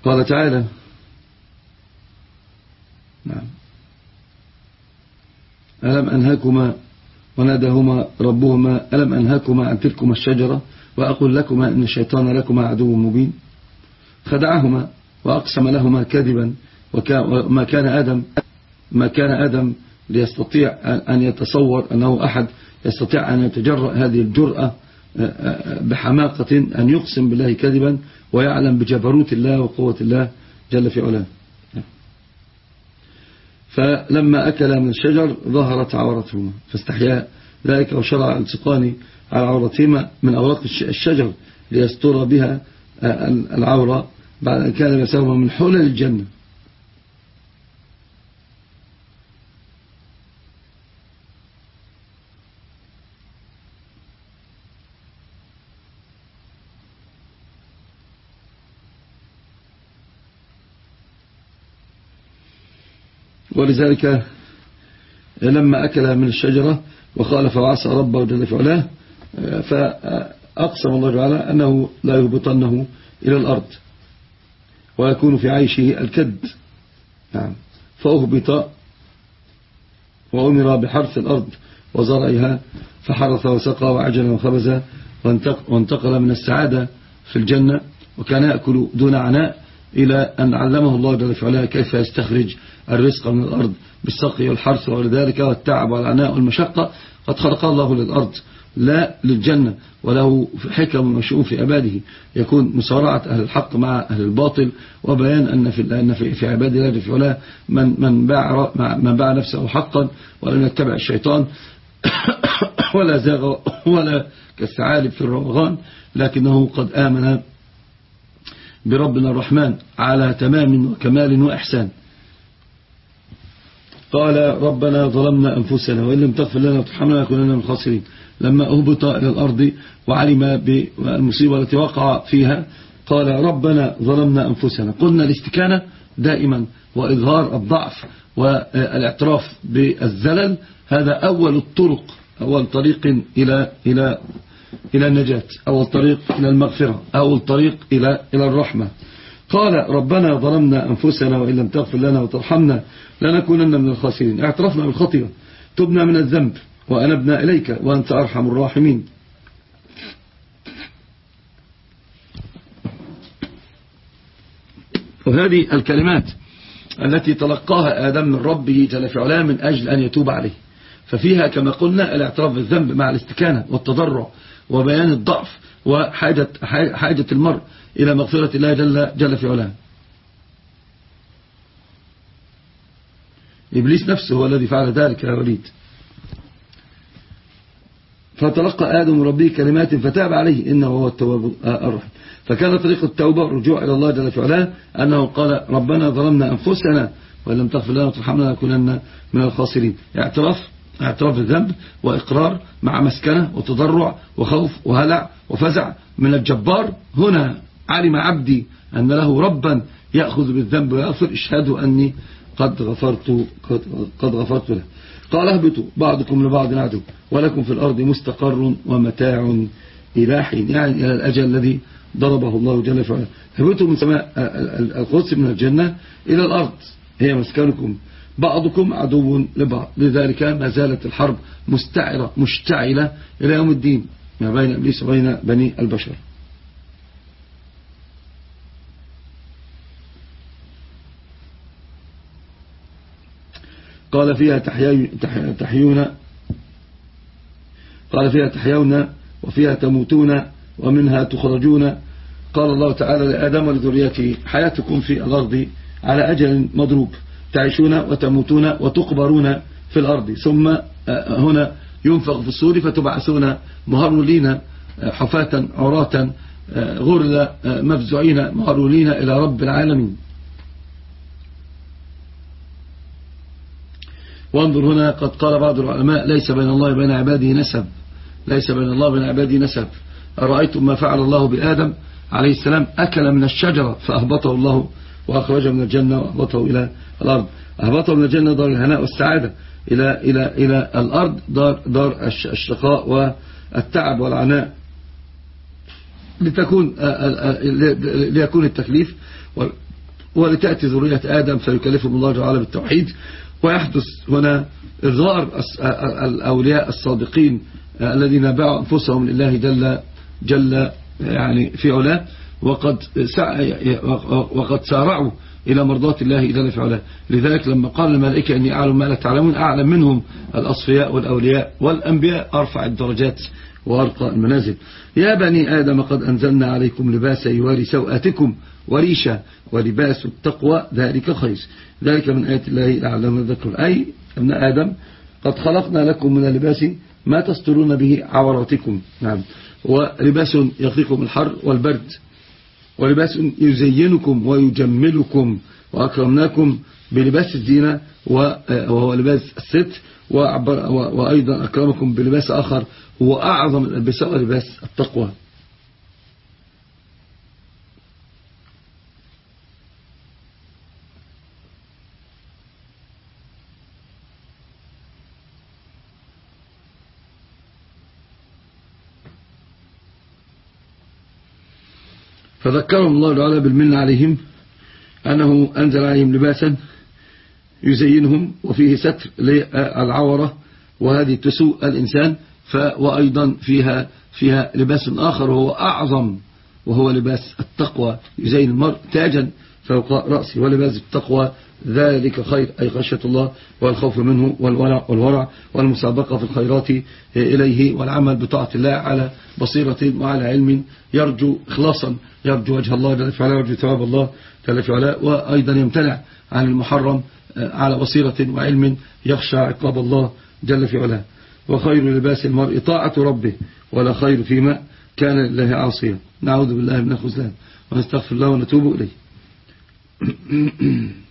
قال تعالى نعم ألم أنهاكما ونادهما ربهما؟ ألم أنهاكما عن تلكما الشجرة وأقول لكما إن الشيطان لكما عدو مبين؟ خدعهما وأقسم لهما كذبا وما كان آدم ما كان آدم ليستطيع أن يتصور أنه أحد يستطيع أن يتجرأ هذه الجرأة بحماقة أن يقسم بالله كذبا ويعلم بجبروت الله وقوة الله جل في علاه. فلما أكل من الشجر ظهرت عورتهما فاستحيا ذلك وشرع التقاني على عورتهما من أوراق الشجر ليستر بها العورة بعد أن كان يساهما من حول الجنة. ولذلك لما أكل من الشجرة وخالف وعصى ربه جل في علاه فأقسم الله تعالى أنه لا يهبطنه إلى الأرض ويكون في عيشه الكد. نعم. فأهبط وأمر بحرث الأرض وزرعها فحرث وسقى وعجل وخبز وانتقل من السعادة في الجنة وكان يأكل دون عناء إلى أن علمه الله جل وعلا كيف يستخرج الرزق من الأرض بالسقي والحرث ذلك والتعب والعناء والمشقة. قد خلق الله للأرض لا للجنة وله حكم وشؤون في عباده. يكون مسارعة أهل الحق مع أهل الباطل وبيان أن في أن في عباد الله جل وعلا من من باع من باع نفسه حقا ولم يتبع الشيطان. ولا زاغ ولا كالثعالب في الروغان لكنه قد آمن بربنا الرحمن على تمام وكمال وإحسان. قال ربنا ظلمنا أنفسنا وإن لم تغفر لنا وترحمنا لكنا من الخاسرين. لما أهبط إلى الأرض وعلم بالمصيبة التي وقع فيها قال ربنا ظلمنا أنفسنا. قلنا الاستكانة دائما وإظهار الضعف والإعتراف بالزلل. هذا أول الطرق أول طريق إلى إلى إلى النجاة أو الطريق إلى المغفرة أو الطريق إلى إلى الرحمة. قال ربنا ظلمنا أنفسنا وإن لم تغفر لنا وترحمنا لنكونن من الخاسرين. اعترفنا بالخطيئة تبنا من الذنب وأنبنا إليك وأنت أرحم الراحمين. وهذه الكلمات التي تلقاها آدم من ربه جل في علاه من أجل أن يتوب عليه. ففيها كما قلنا الاعتراف بالذنب مع الاستكانة والتضرع. وبيان الضعف وحاجة حاجة المرء إلى مغفرة الله جل, جل في علاه. إبليس نفسه هو الذي فعل ذلك يا وليد. فتلقى آدم ربه كلمات فتاب عليه إنه هو التواب الرحيم. فكان طريق التوبة الرجوع إلى الله جل في علاه أنه قال ربنا ظلمنا أنفسنا وإن لم تغفر لنا وترحمنا لنكونن من الخاسرين. اعتراف اعتراف الذنب وإقرار مع مسكنة وتضرع وخوف وهلع وفزع من الجبار. هنا علم عبدي أن له ربا يأخذ بالذنب ويغفر. اشهدوا أني قد غفرت, قد غفرت له. قال اهبطوا بعضكم لبعض عدو ولكم في الأرض مستقر ومتاع إلى حين. يعني إلى الأجل الذي ضربه الله جل وعلا. اهبطوا من سماء القدس من الجنة إلى الأرض. هي مسكنكم. بعضكم عدو لبعض. لذلك ما زالت الحرب مستعرة مشتعلة إلى يوم الدين ما بين إبليس وبين بني البشر. قال فيها تحيون قال فيها تحيون وفيها تموتون ومنها تخرجون. قال الله تعالى لآدم ولذريته حياتكم في الأرض على أجل مضروب. تعيشون وتموتون وتقبرون في الأرض. ثم آه، هنا ينفق في الصور فتبعثون مهرولين آه، حفاة عراة آه، غرل مفزوعين مهرولين إلى رب العالمين. وانظر هنا قد قال بعض العلماء ليس بين الله وبين عباده نسب. ليس بين الله وبين عباده نسب. أرأيتم ما فعل الله بآدم عليه السلام؟ أكل من الشجرة فأهبطه الله وأخرجه من الجنة وأهبطه إلى الأرض. أهبطه من الجنة دار الهناء والسعادة إلى, إلى, إلى الأرض دار, دار الشقاء والتعب والعناء. لتكون ليكون التكليف ولتأتي ذرية آدم فيكلفهم الله تعالى بالتوحيد. ويحدث هنا إظهار الأولياء الصادقين الذين باعوا أنفسهم لله جل, جل يعني في علاه. وقد, وقد سارعوا إلى مرضات الله في علاه لذلك لما قال الملائكة إني أعلم ما لا تعلمون أعلم منهم الأصفياء والأولياء والأنبياء أرفع الدرجات وأرقى المنازل. يا بني آدم قد أنزلنا عليكم لباسا يواري سوآتكم وريشا ولباس التقوى ذلك خير. ذلك من آيات الله لعلنا نذكر أي ابن آدم قد خلقنا لكم من اللباس ما تسترون به عوراتكم. نعم. ولباس يقيكم الحر والبرد. ولباس يزينكم ويجملكم وأكرمناكم بلباس الزينة وهو لباس الست وأيضا أكرمكم بلباس آخر هو أعظم الألبسة ولباس التقوى. فذكرهم الله تعالى بالمن عليهم أنه أنزل عليهم لباسا يزينهم وفيه ستر للعورة وهذه تسوء الإنسان وأيضا فيها فيها لباس آخر وهو أعظم وهو لباس التقوى يزين المرء تاجا فوق رأسه ولباس التقوى ذلك خير أي خشية الله والخوف منه والورع, والورع والمسابقة في الخيرات إليه والعمل بطاعة الله على بصيرة وعلى علم يرجو إخلاصا يرجو وجه الله جل في ويرجو ثواب الله جل في وأيضا يمتنع عن المحرم على بصيرة وعلم يخشى عقاب الله جل في علاه وخير لباس المرء طاعة ربه ولا خير فيما كان لله عاصيا. نعوذ بالله من الخزلان ونستغفر الله ونتوب إليه.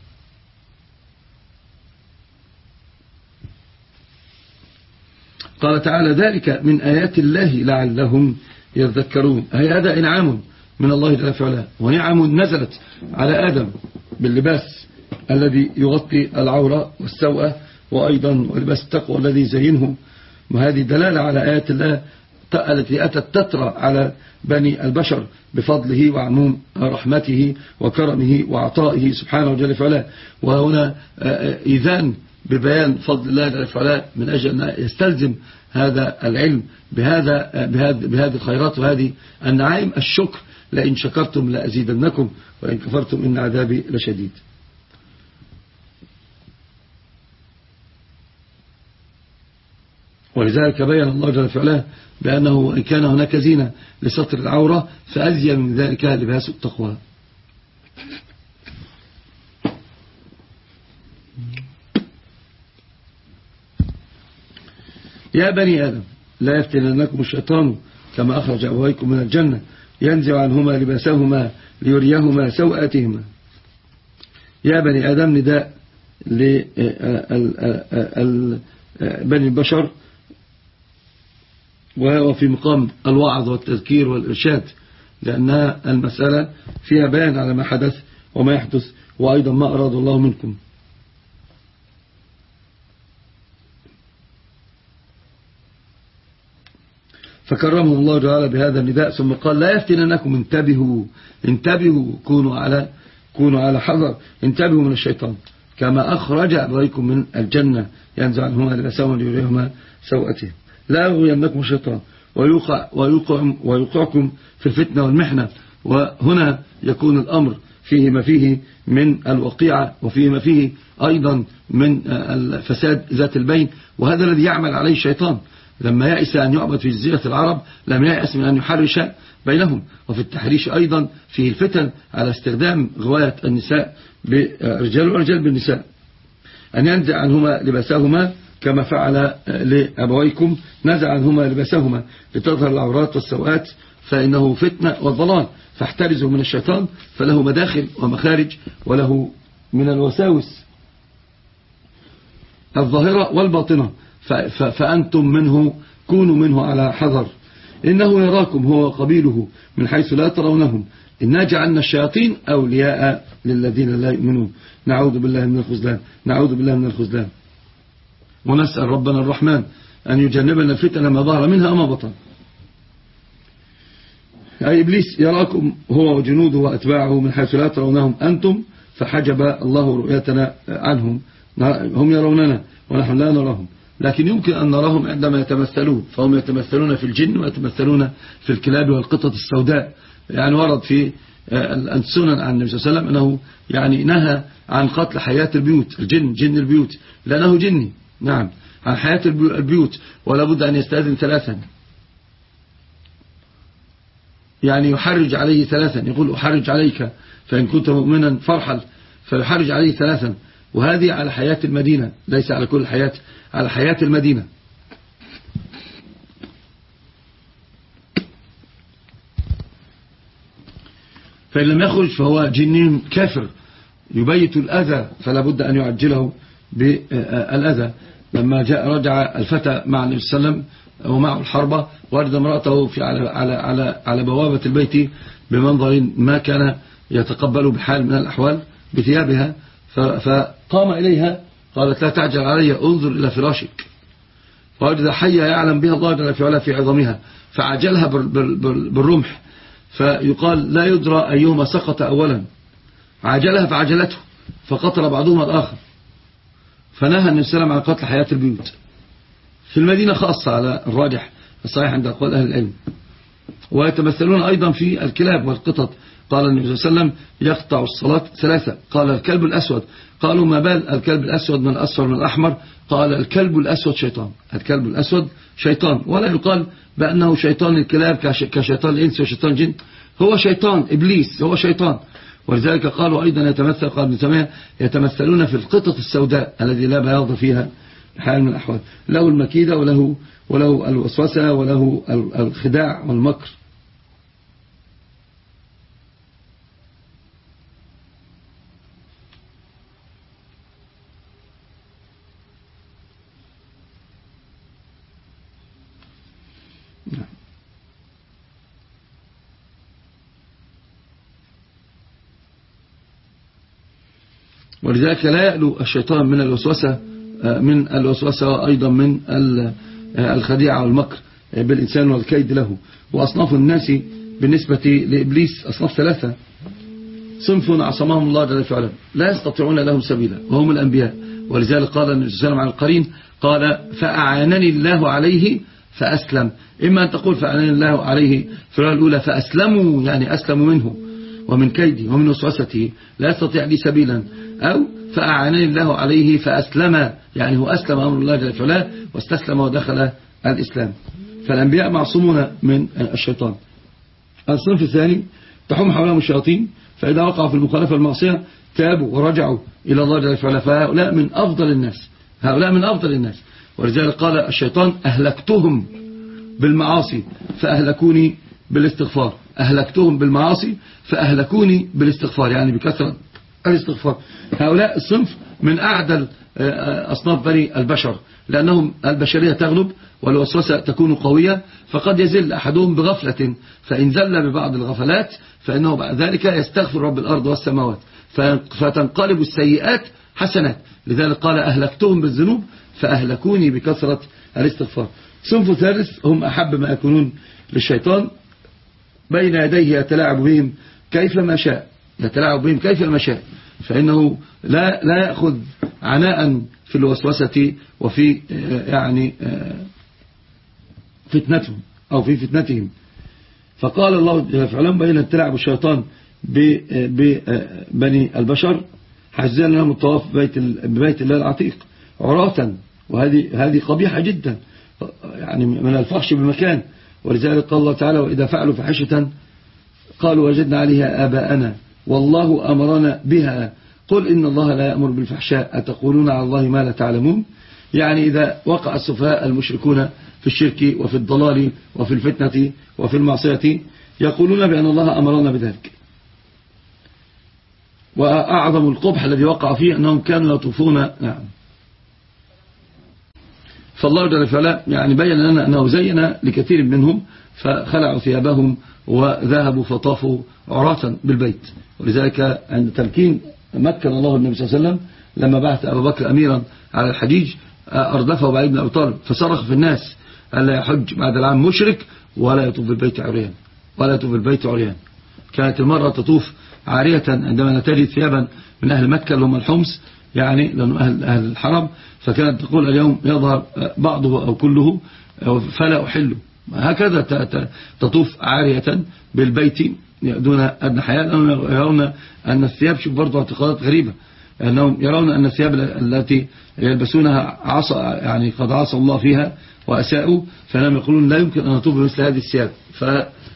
قال تعالى ذلك من آيات الله لعلهم يذكرون. أي هذا إنعام من الله جل وعلا ونعم نزلت على آدم باللباس الذي يغطي العورة والسوءة وأيضا ولباس التقوى الذي زينه وهذه دلالة على آيات الله التي أتت تترى على بني البشر بفضله وعموم رحمته وكرمه وعطائه سبحانه وجل فعلا وهنا إذان ببيان فضل الله جل فعلا من أجل أن يستلزم هذا العلم بهذا بهذه الخيرات وهذه النعائم. الشكر لئن شكرتم لأزيدنكم وإن كفرتم إن عذابي لشديد. ولذلك بين الله جل وعلا بأنه إن كان هناك زينة لسطر العورة فأزين من ذلك لباس التقوى. يا بني آدم لا يفتننكم الشيطان كما أخرج أبويكم من الجنة ينزع عنهما لباسهما ليريهما سوءاتهما يا بني آدم نداء لبني البشر وهو في مقام الوعظ والتذكير والإرشاد لأنها المسألة فيها بيان على ما حدث وما يحدث وأيضا ما أراد الله منكم. فكرمهم الله تعالى بهذا النداء ثم قال لا يفتننكم انتبهوا انتبهوا كونوا على كونوا على حذر انتبهوا من الشيطان كما أخرج أبويكم من الجنة ينزع عنهما لبسهما ليريهما سوءتهم. لا يغوينكم الشيطان ويوقع ويوقع ويوقعكم في الفتنة والمحنة وهنا يكون الأمر فيه ما فيه من الوقيعة وفيه ما فيه أيضا من الفساد ذات البين وهذا الذي يعمل عليه الشيطان. لما يأس أن يعبد في جزيرة العرب لم يأس من أن يحرش بينهم. وفي التحريش أيضا فيه الفتن على استخدام غواية النساء برجال ورجال بالنساء. أن ينزع عنهما لباسهما كما فعل لأبويكم نزع عنهما لباسهما لتظهر العورات والسوءات فإنه فتنة والضلال. فاحترزوا من الشيطان فله مداخل ومخارج وله من الوساوس الظاهرة والباطنة. فأنتم منه كونوا منه على حذر. إنه يراكم هو وقبيله من حيث لا ترونهم. إنا جعلنا الشياطين أولياء للذين لا يؤمنون. نعوذ بالله من الخزلان. نعوذ بالله من الخزلان. ونسأل ربنا الرحمن أن يجنبنا الفتن ما ظهر منها وما بطن. أي إبليس يراكم هو وجنوده وأتباعه من حيث لا ترونهم أنتم فحجب الله رؤيتنا عنهم. هم يروننا ونحن لا نراهم. لكن يمكن أن نراهم عندما يتمثلون فهم يتمثلون في الجن ويتمثلون في الكلاب والقطط السوداء. يعني ورد في السنن عن النبي صلى الله عليه وسلم أنه يعني نهى عن قتل حياة البيوت الجن جن البيوت. لأنه جني نعم عن حياة البيوت. ولا بد أن يستأذن ثلاثا. يعني يحرج عليه ثلاثا يقول أحرج عليك فإن كنت مؤمنا فرحل فيحرج عليه ثلاثا. وهذه على حياة المدينة ليس على كل حياة على حياة المدينة. فإن لم يخرج فهو جنين كافر. يبيت الأذى فلا بد أن يعجله بالأذى. لما جاء رجع الفتى مع النبي صلى الله عليه وسلم ومعه الحربة وارد امرأته في على, على, على, على بوابة البيت بمنظر ما كان يتقبل بحال من الأحوال بثيابها. فقام إليها قالت لا تعجل علي انظر إلى فراشك. ووجد حية يعلم بها الله جل في في عظمها. فعجلها بالرمح. فيقال لا يدرى أيهما سقط أولا. عجلها فعجلته فقتل بعضهما الآخر. فنهى النبي وسلم عن قتل حياة البيوت. في المدينة خاصة على الراجح الصحيح عند أقوال أهل العلم. ويتمثلون أيضا في الكلاب والقطط. قال النبي صلى الله عليه وسلم يقطع الصلاة ثلاثة. قال الكلب الأسود. قالوا ما بال الكلب الأسود من الأصفر من الأحمر؟ قال الكلب الأسود شيطان. الكلب الأسود شيطان. ولا يقال بأنه شيطان الكلاب كشيطان الإنس وشيطان الجن. هو شيطان إبليس هو شيطان. ولذلك قالوا أيضا يتمثل قال ابن تيمية يتمثلون في القطط السوداء الذي لا بياض فيها. حال من الأحوال. له المكيدة وله, وله الوسوسة وله الخداع والمكر. ولذلك لا يألو الشيطان من الوسوسة من الوسوسة وأيضا من آه، الخديعة والمكر بالإنسان والكيد له. وأصناف الناس بالنسبة لإبليس أصناف ثلاثة. صنف عصمهم الله جل وعلا. لا يستطيعون لهم سبيلا وهم الأنبياء. ولذلك قال النبي صلى الله عليه وسلم عن القرين قال فأعانني الله عليه فأسلم. إما أن تقول فأعانني الله عليه. في الأولى فأسلموا يعني أسلموا منه. ومن كيده ومن وسوسته لا يستطيع لي سبيلا. أو فأعانني الله عليه فأسلم. يعني هو أسلم أمر الله جل وعلا واستسلم ودخل الإسلام. فالأنبياء معصومون من الشيطان. الصنف الثاني تحوم حولهم الشياطين فإذا وقعوا في المخالفة المعصية تابوا ورجعوا إلى الله جل وعلا. فهؤلاء من أفضل الناس. هؤلاء من أفضل الناس. ولذلك قال الشيطان أهلكتهم بالمعاصي فأهلكوني بالاستغفار. أهلكتهم بالمعاصي فأهلكوني بالاستغفار. يعني بكثرة الاستغفار هؤلاء الصنف من أعدل آه، آه، أصناف بني البشر لأنهم البشرية تغلب والوسوسة تكون قوية فقد يزل أحدهم بغفلة فإن زل ببعض الغفلات فإنه بعد ذلك يستغفر رب الأرض والسماوات. فتنقلب السيئات حسنات. لذلك قال أهلكتهم بالذنوب فأهلكوني بكثرة الإستغفار. صنف ثالث هم أحب ما يكونون للشيطان بين يديه يتلاعب بهم كيفما شاء. يتلاعب بهم كيفما شاء فإنه لا لا يأخذ عناء في الوسوسة وفي آه، يعني آه، فتنتهم أو في فتنتهم. فقال الله فعلهم بين التلاعب الشيطان ببني آه، البشر. حزان لهم الطواف ببيت, ببيت الله العتيق. عراة وهذه هذه قبيحة جدا يعني من الفحش بمكان ولذلك قال الله تعالى وإذا فعلوا فحشة قالوا وجدنا عليها آباءنا. والله أمرنا بها. قل إن الله لا يأمر بالفحشاء أتقولون على الله ما لا تعلمون؟ يعني إذا وقع السفهاء المشركون في الشرك وفي الضلال وفي الفتنة وفي المعصية يقولون بأن الله أمرنا بذلك. وأعظم القبح الذي وقع فيه أنهم كانوا يطوفون. نعم. فالله جل وعلا يعني بين لنا أنه زين لكثير منهم فخلعوا ثيابهم وذهبوا فطافوا عراة بالبيت. ولذلك عند تمكين مكن الله النبي صلى الله عليه وسلم لما بعث أبو بكر أميرا على الحجيج أردفه بعيد بن أبي طالب فصرخ في الناس ألا يحج بعد العام مشرك ولا يطوف بالبيت عريان ولا يطوف بالبيت عريان. كانت المرة تطوف عارية عندما تجد ثيابا من أهل مكة اللي هم الحمص يعني لأنه أهل, أهل الحرم. فكانت تقول اليوم يظهر بعضه أو كله فلا أحله. هكذا تطوف عارية بالبيت دون أدنى حياة لأنهم يرون أن الثياب شوف برضو اعتقادات غريبة أنهم يرون أن الثياب التي يلبسونها عصى يعني قد عصى الله فيها وأساءوا فنهم يقولون لا يمكن أن نطوب مثل هذه الثياب.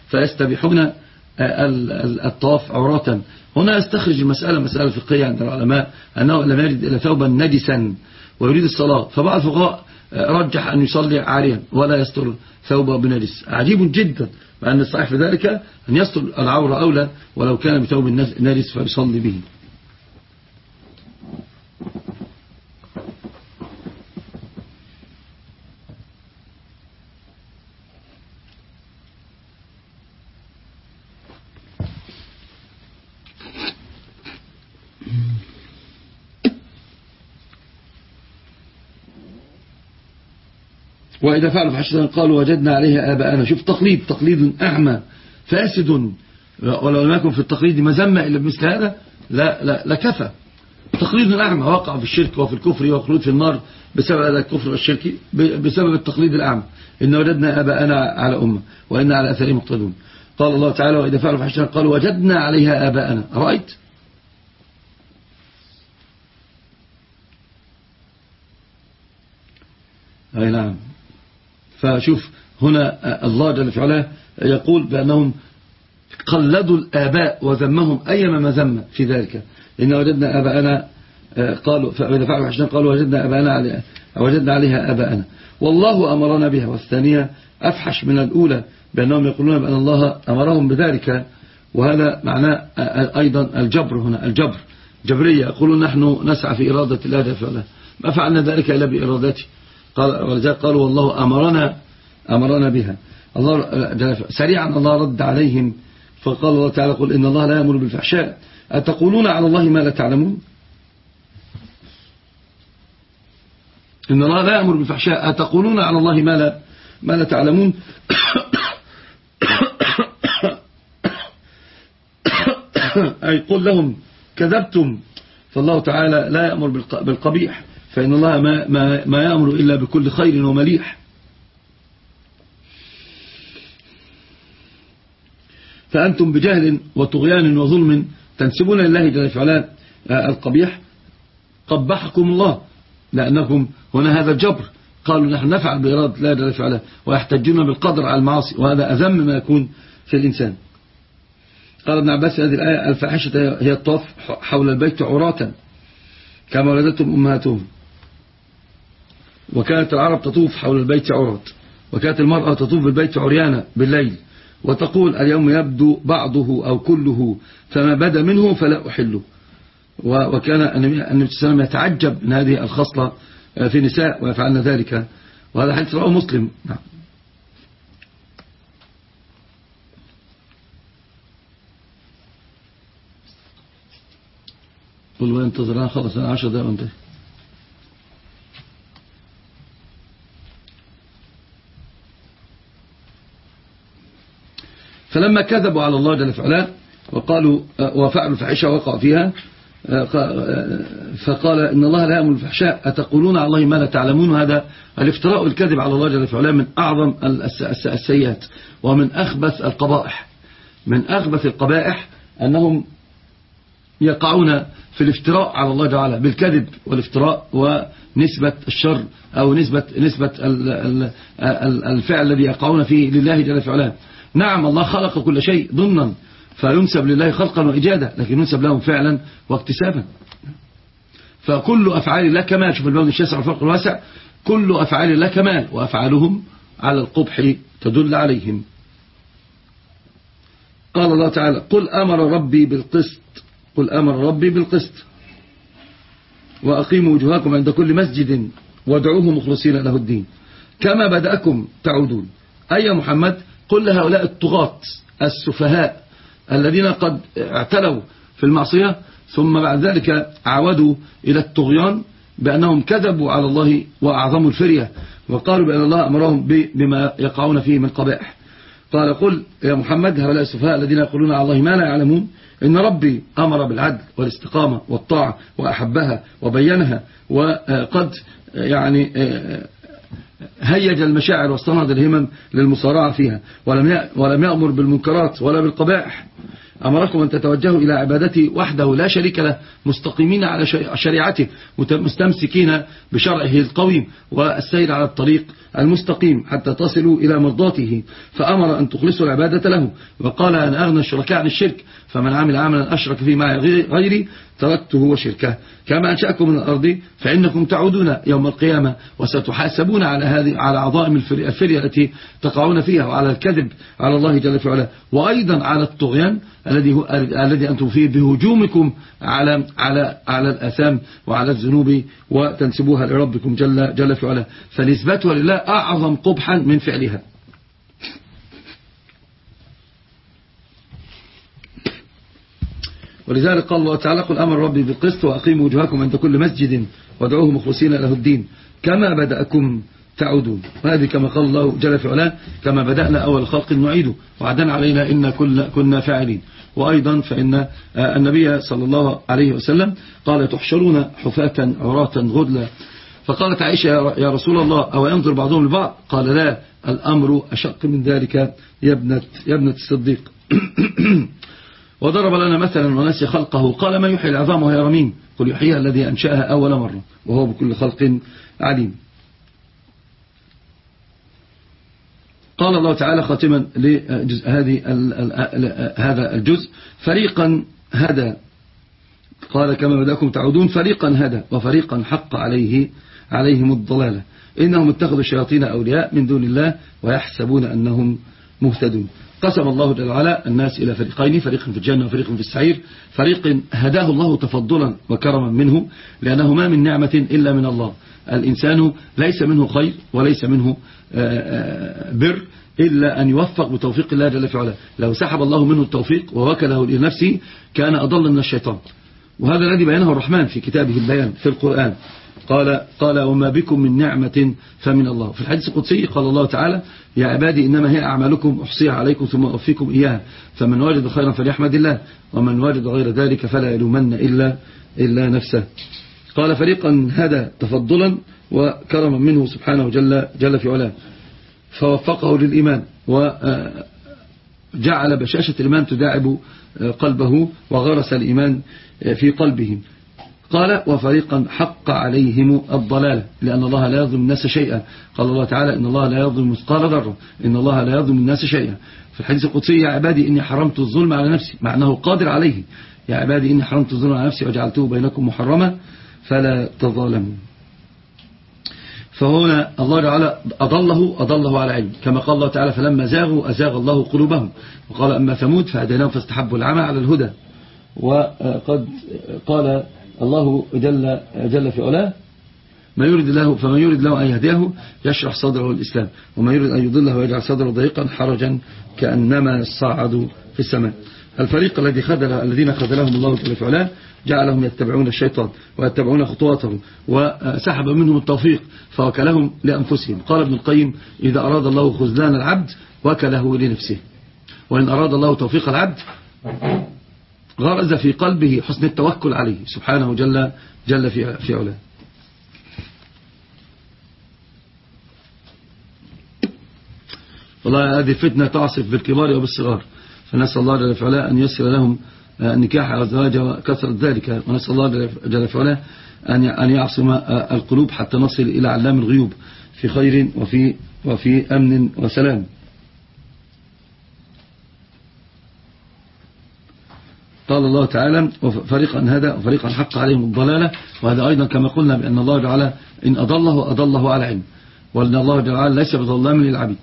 فيستبيحون الطواف عراة هنا يستخرج المسألة مسألة فقهية عند العلماء أنه لم يجد إلا ثوبا نجسا ويريد الصلاة. فبعض الفقهاء رجح أن يصلي عاريا ولا يستر ثوبه بنجس عجيب جدا مع أن الصحيح في ذلك أن يستر العورة أولى ولو كان بثوب نجس فيصلي به. وإذا فعلوا فحشة قالوا وجدنا عليها آباءنا. شوف تقليد تقليد أعمى فاسد. ولو لم يكن في التقليد مذمة إلا بمثل هذا لا, لا, لا كفى. تقليد أعمى وقع في الشرك وفي الكفر وخلود في النار بسبب هذا الكفر والشرك بسبب التقليد الأعمى. إن وجدنا آباءنا على أمة وإن على أثرهم مقتدون. قال الله تعالى وإذا فعلوا فحشة قالوا وجدنا عليها آباءنا. رأيت أي نعم. فشوف هنا الله جل في يقول بأنهم قلدوا الآباء وذمهم أيما مذمة في ذلك. إن وجدنا آباءنا قالوا فإذا فعلوا حشنا قالوا وجدنا آباءنا عليها وجدنا عليها آباءنا. والله أمرنا بها والثانية أفحش من الأولى بأنهم يقولون بأن الله أمرهم بذلك. وهذا معناه أيضا الجبر هنا الجبر جبرية يقولون نحن نسعى في إرادة الله جل ما فعلنا ذلك إلا بإرادته. قال ولذلك قالوا والله أمرنا أمرنا بها. الله سريعا الله رد عليهم فقال الله تعالى قل إن الله لا يأمر بالفحشاء. أتقولون على الله ما لا تعلمون؟ إن الله لا يأمر بالفحشاء. أتقولون على الله ما لا, ما لا تعلمون؟ أي قل لهم كذبتم. فالله تعالى لا يأمر بالقبيح. فإن الله ما, ما, ما يأمر إلا بكل خير ومليح. فأنتم بجهل وطغيان وظلم تنسبون لله جل وعلا آه، القبيح. قبحكم الله لأنكم هنا هذا الجبر. قالوا نحن نفعل بإرادة الله جل وعلا ويحتجون بالقدر على المعاصي وهذا أذم ما يكون في الإنسان. قال ابن عباس هذه الآية الفاحشة هي الطواف حول البيت عراة كما ولدتهم أمهاتهم. وكانت العرب تطوف حول البيت عرات وكانت المرأة تطوف بالبيت عريانة بالليل وتقول اليوم يبدو بعضه أو كله فما بدا منه فلا أحله. وكان النبي صلى الله عليه وسلم يتعجب من هذه الخصلة في نساء ويفعلن ذلك. وهذا حديث رواه مسلم. نعم. قل وانتظرنا خلص أنا عشر دقائق وانتهي. فلما كذبوا على الله جل وعلا وقالوا آه، وفعلوا الفحشة وقعوا فيها آه، آه، فقال إن الله لا يأمر الفحشاء أتقولون على الله ما لا تعلمون؟ هذا الافتراء والكذب على الله جل وعلا من أعظم السيئات ومن أخبث القبائح. من أخبث القبائح أنهم يقعون في الافتراء على الله تعالى بالكذب والافتراء ونسبة الشر أو نسبة, نسبة الفعل الذي يقعون فيه لله جل وعلا. نعم الله خلق كل شيء ضمنا فينسب لله خلقا وإجادة لكن ينسب لهم فعلا واكتسابا. فكل أفعال الله كمال شوف البون الشاسع والفرق الواسع. كل أفعال الله كمال وأفعالهم على القبح تدل عليهم. قال الله تعالى قل أمر ربي بالقسط قل أمر ربي بالقسط وأقيموا وجوهكم عند كل مسجد وادعوه مخلصين له الدين. كما بدأكم تعودون. أي محمد؟ قل لهؤلاء الطغاة السفهاء الذين قد اعتلوا في المعصية ثم بعد ذلك عودوا إلى الطغيان بأنهم كذبوا على الله وأعظموا الفرية وقالوا بأن الله أمرهم بما يقعون فيه من قبائح. قال قل يا محمد هؤلاء السفهاء الذين يقولون على الله ما لا يعلمون إن ربي أمر بالعدل والاستقامة والطاعة وأحبها وبينها وقد يعني هيج المشاعر واستنهض الهمم للمصارعة فيها ولم ولم يأمر بالمنكرات ولا بالقبائح أمركم أن تتوجهوا إلى عبادته وحده لا شريك له مستقيمين على شريعته مستمسكين بشرعه القويم والسير على الطريق المستقيم حتى تصلوا إلى مرضاته. فأمر أن تخلصوا العبادة له. وقال أن أغنى الشركاء عن الشرك فمن عمل عملا أشرك فيه مع غيري تركته وشركه. كما أنشأكم من الأرض فإنكم تعودون يوم القيامة وستحاسبون على هذه على عظائم الفرية التي تقعون فيها وعلى الكذب على الله جل وعلا. وأيضا على الطغيان الذي الذي أنتم فيه بهجومكم على على على الأثام وعلى الذنوب وتنسبوها لربكم جل جل وعلا فنسبتها لله أعظم قبحا من فعلها. ولذلك قال الله تعالى قل أمر ربي بالقسط وأقيموا وجهكم عند كل مسجد وادعوه مخلصين له الدين. كما بدأكم تعودون وهذه كما قال الله جل في علاه كما بدأنا أول خلق نعيده. وعدنا علينا إن كنا فاعلين. وأيضا فإن آه، النبي صلى الله عليه وسلم قال تحشرون حفاة عراة غدلا؟ فقالت عائشة يا رسول الله أو ينظر بعضهم لبعض؟ قال لا الأمر أشق من ذلك يا ابنة, يا ابنة الصديق. وضرب لنا مثلا ونسي خلقه. قال ما يحيي العظام وهي رميم؟ قل يحييها الذي أنشأها أول مرة. وهو بكل خلق عليم. قال الله تعالى خاتما لجزء هذه هذا الجزء. فريقا هدى. قال كما بدأكم تعودون فريقا هدى وفريقا حق عليه عليهم الضلالة. إنهم اتخذوا الشياطين أولياء من دون الله ويحسبون أنهم مهتدون. قسم الله جل وعلا الناس إلى فريقين فريق في الجنة وفريق في السعير. فريق هداه الله تفضلا وكرما منه لأنه ما من نعمة إلا من الله. الإنسان ليس منه خير وليس منه آه، آه، بر إلا أن يوفق بتوفيق الله جل وعلا لو سحب الله منه التوفيق ووكله لنفسه كان أضل من الشيطان. وهذا الذي بينه الرحمن في كتابه البيان في القرآن. قال قال وما بكم من نعمة فمن الله. في الحديث القدسي قال الله تعالى يا عبادي إنما هي أعمالكم أحصيها عليكم ثم أوفيكم إياها. فمن وجد خيرا فليحمد الله ومن وجد غير ذلك فلا يلومن إلا, إلا نفسه. قال فريقا هذا تفضلا وكرما منه سبحانه جل, جل في علاه. فوفقه للإيمان وجعل بشاشة الإيمان تداعب قلبه وغرس الإيمان في قلبه قال وفريقا حق عليهم الضلالة لأن الله لا يظلم الناس شيئا. قال الله تعالى إن الله لا يظلم مثقال ذرة. إن الله لا يظلم الناس شيئا. في الحديث القدسي يا عبادي إني حرمت الظلم على نفسي مع أنه قادر عليه. يا عبادي إني حرمت الظلم على نفسي وجعلته بينكم محرما. فلا تظالموا. فهنا الله تعالى أضله أضله على علم. كما قال الله تعالى فلما زاغوا أزاغ الله قلوبهم. وقال أما ثمود فهديناهم فاستحبوا العمى على الهدى. وقد قال الله جل, جل في علاه ما يريد له فما يريد له أن يهديه يشرح صدره الإسلام وما يريد أن يضله ويجعل صدره ضيقا حرجا كأنما يصعد في السماء. الفريق الذي خذل الذين خذلهم الله جل في علاه جعلهم يتبعون الشيطان ويتبعون خطواته وسحب منهم التوفيق فوكلهم لأنفسهم. قال ابن القيم إذا أراد الله خذلان العبد وكله لنفسه. وإن أراد الله توفيق العبد غرز في قلبه حسن التوكل عليه. سبحانه جل, جل في, في علاه. والله هذه فتنة تعصف بالكبار وبالصغار. فنسأل الله جل في علاه أن يسر لهم النكاح والزواج وكثرة ذلك. ونسأل الله جل في علاه أن يعصم القلوب حتى نصل إلى علام الغيوب في خير وفي, وفي أمن وسلام. قال الله تعالى وفريقا هذا وفريقا حق عليهم الضلالة. وهذا أيضا كما قلنا بأن الله تعالى إن أضله أضله على علم وأن الله تعالى ليس بظلام للعبيد.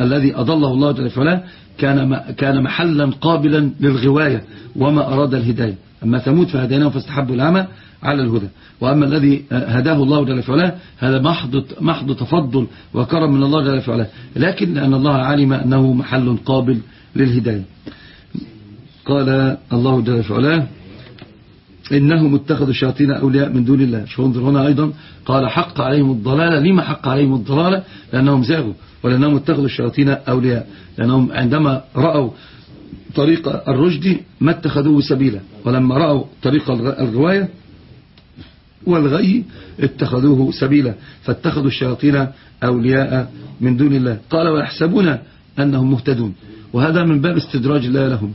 الذي أضله الله جل وعلا كان كان محلا قابلا للغواية وما أراد الهداية. أما ثمود فهديناهم فاستحبوا العمى على الهدى. وأما الذي هداه الله جل وعلا هذا محض محض تفضل وكرم من الله جل وعلا. لكن لأن الله علم أنه محل قابل للهداية. قال الله جل وعلا إنهم اتخذوا الشياطين أولياء من دون الله. انظر هنا أيضا. قال حق عليهم الضلالة لما حق عليهم الضلالة لأنهم زاغوا. ولأنهم اتخذوا الشياطين أولياء. لأنهم عندما رأوا طريق الرشد ما اتخذوه سبيلا. ولما رأوا طريق الغواية والغي اتخذوه سبيلا. فاتخذوا الشياطين أولياء من دون الله. قال ويحسبون أنهم مهتدون. وهذا من باب استدراج الله لهم.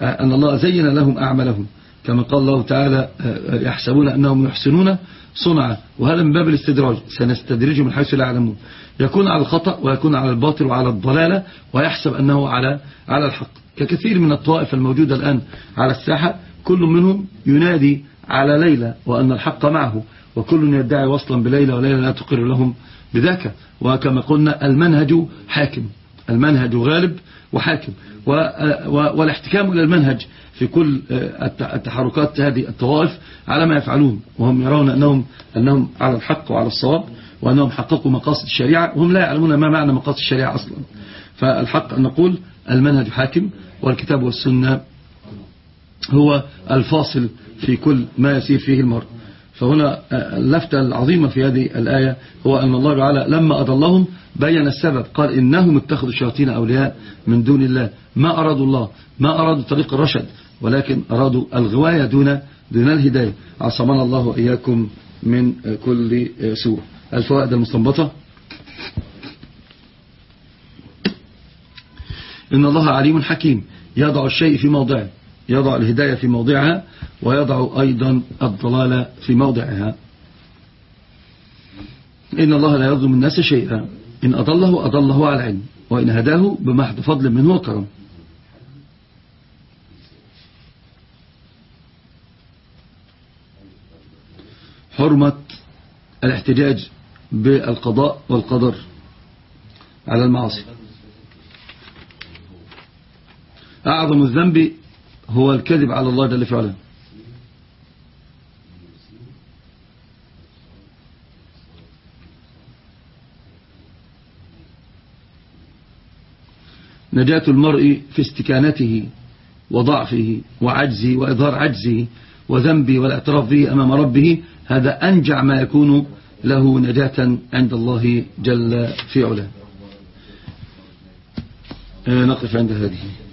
أن الله زين لهم أعمالهم. كما قال الله تعالى يحسبون أنهم يحسنون صنعا وهذا من باب الاستدراج. سنستدرجهم من حيث لا يعلمون. يكون على الخطأ ويكون على الباطل وعلى الضلالة ويحسب أنه على على الحق. ككثير من الطوائف الموجودة الآن على الساحة كل منهم ينادي على ليلى وأن الحق معه وكل يدعي وصلا بليلى وليلى لا تقر لهم بذاك. وكما قلنا المنهج حاكم. المنهج غالب وحاكم. والاحتكام إلى المنهج في كل التحركات هذه الطوائف على ما يفعلون. وهم يرون أنهم, أنهم على الحق وعلى الصواب وأنهم حققوا مقاصد الشريعة. وهم لا يعلمون ما معنى مقاصد الشريعة أصلا. فالحق أن نقول المنهج حاكم والكتاب والسنة هو الفاصل في كل ما يسير فيه المرء. فهنا اللفتة العظيمة في هذه الآية هو أن الله تعالى لما أضلهم بين السبب قال إنهم اتخذوا الشياطين أولياء من دون الله. ما أرادوا الله ما أرادوا طريق الرشد ولكن أرادوا الغواية دون دون الهداية. عصمنا الله وإياكم من كل سوء. الفوائد المستنبطة. إن الله عليم حكيم. يضع الشيء في موضعه يضع الهداية في موضعها ويضع أيضا الضلال في موضعها. إن الله لا يظلم الناس شيئا. إن أضله أضله على علم وإن هداه بمحض فضل منه وكرم. حرمة الاحتجاج بالقضاء والقدر على المعاصي. أعظم الذنب هو الكذب على الله جل في علاه نجاة المرء في استكانته وضعفه وعجزه وإظهار عجزه وذنبه والاعتراف به أمام ربه هذا أنجع ما يكون له نجاة عند الله جل في علاه. آه، نقف عند هذه.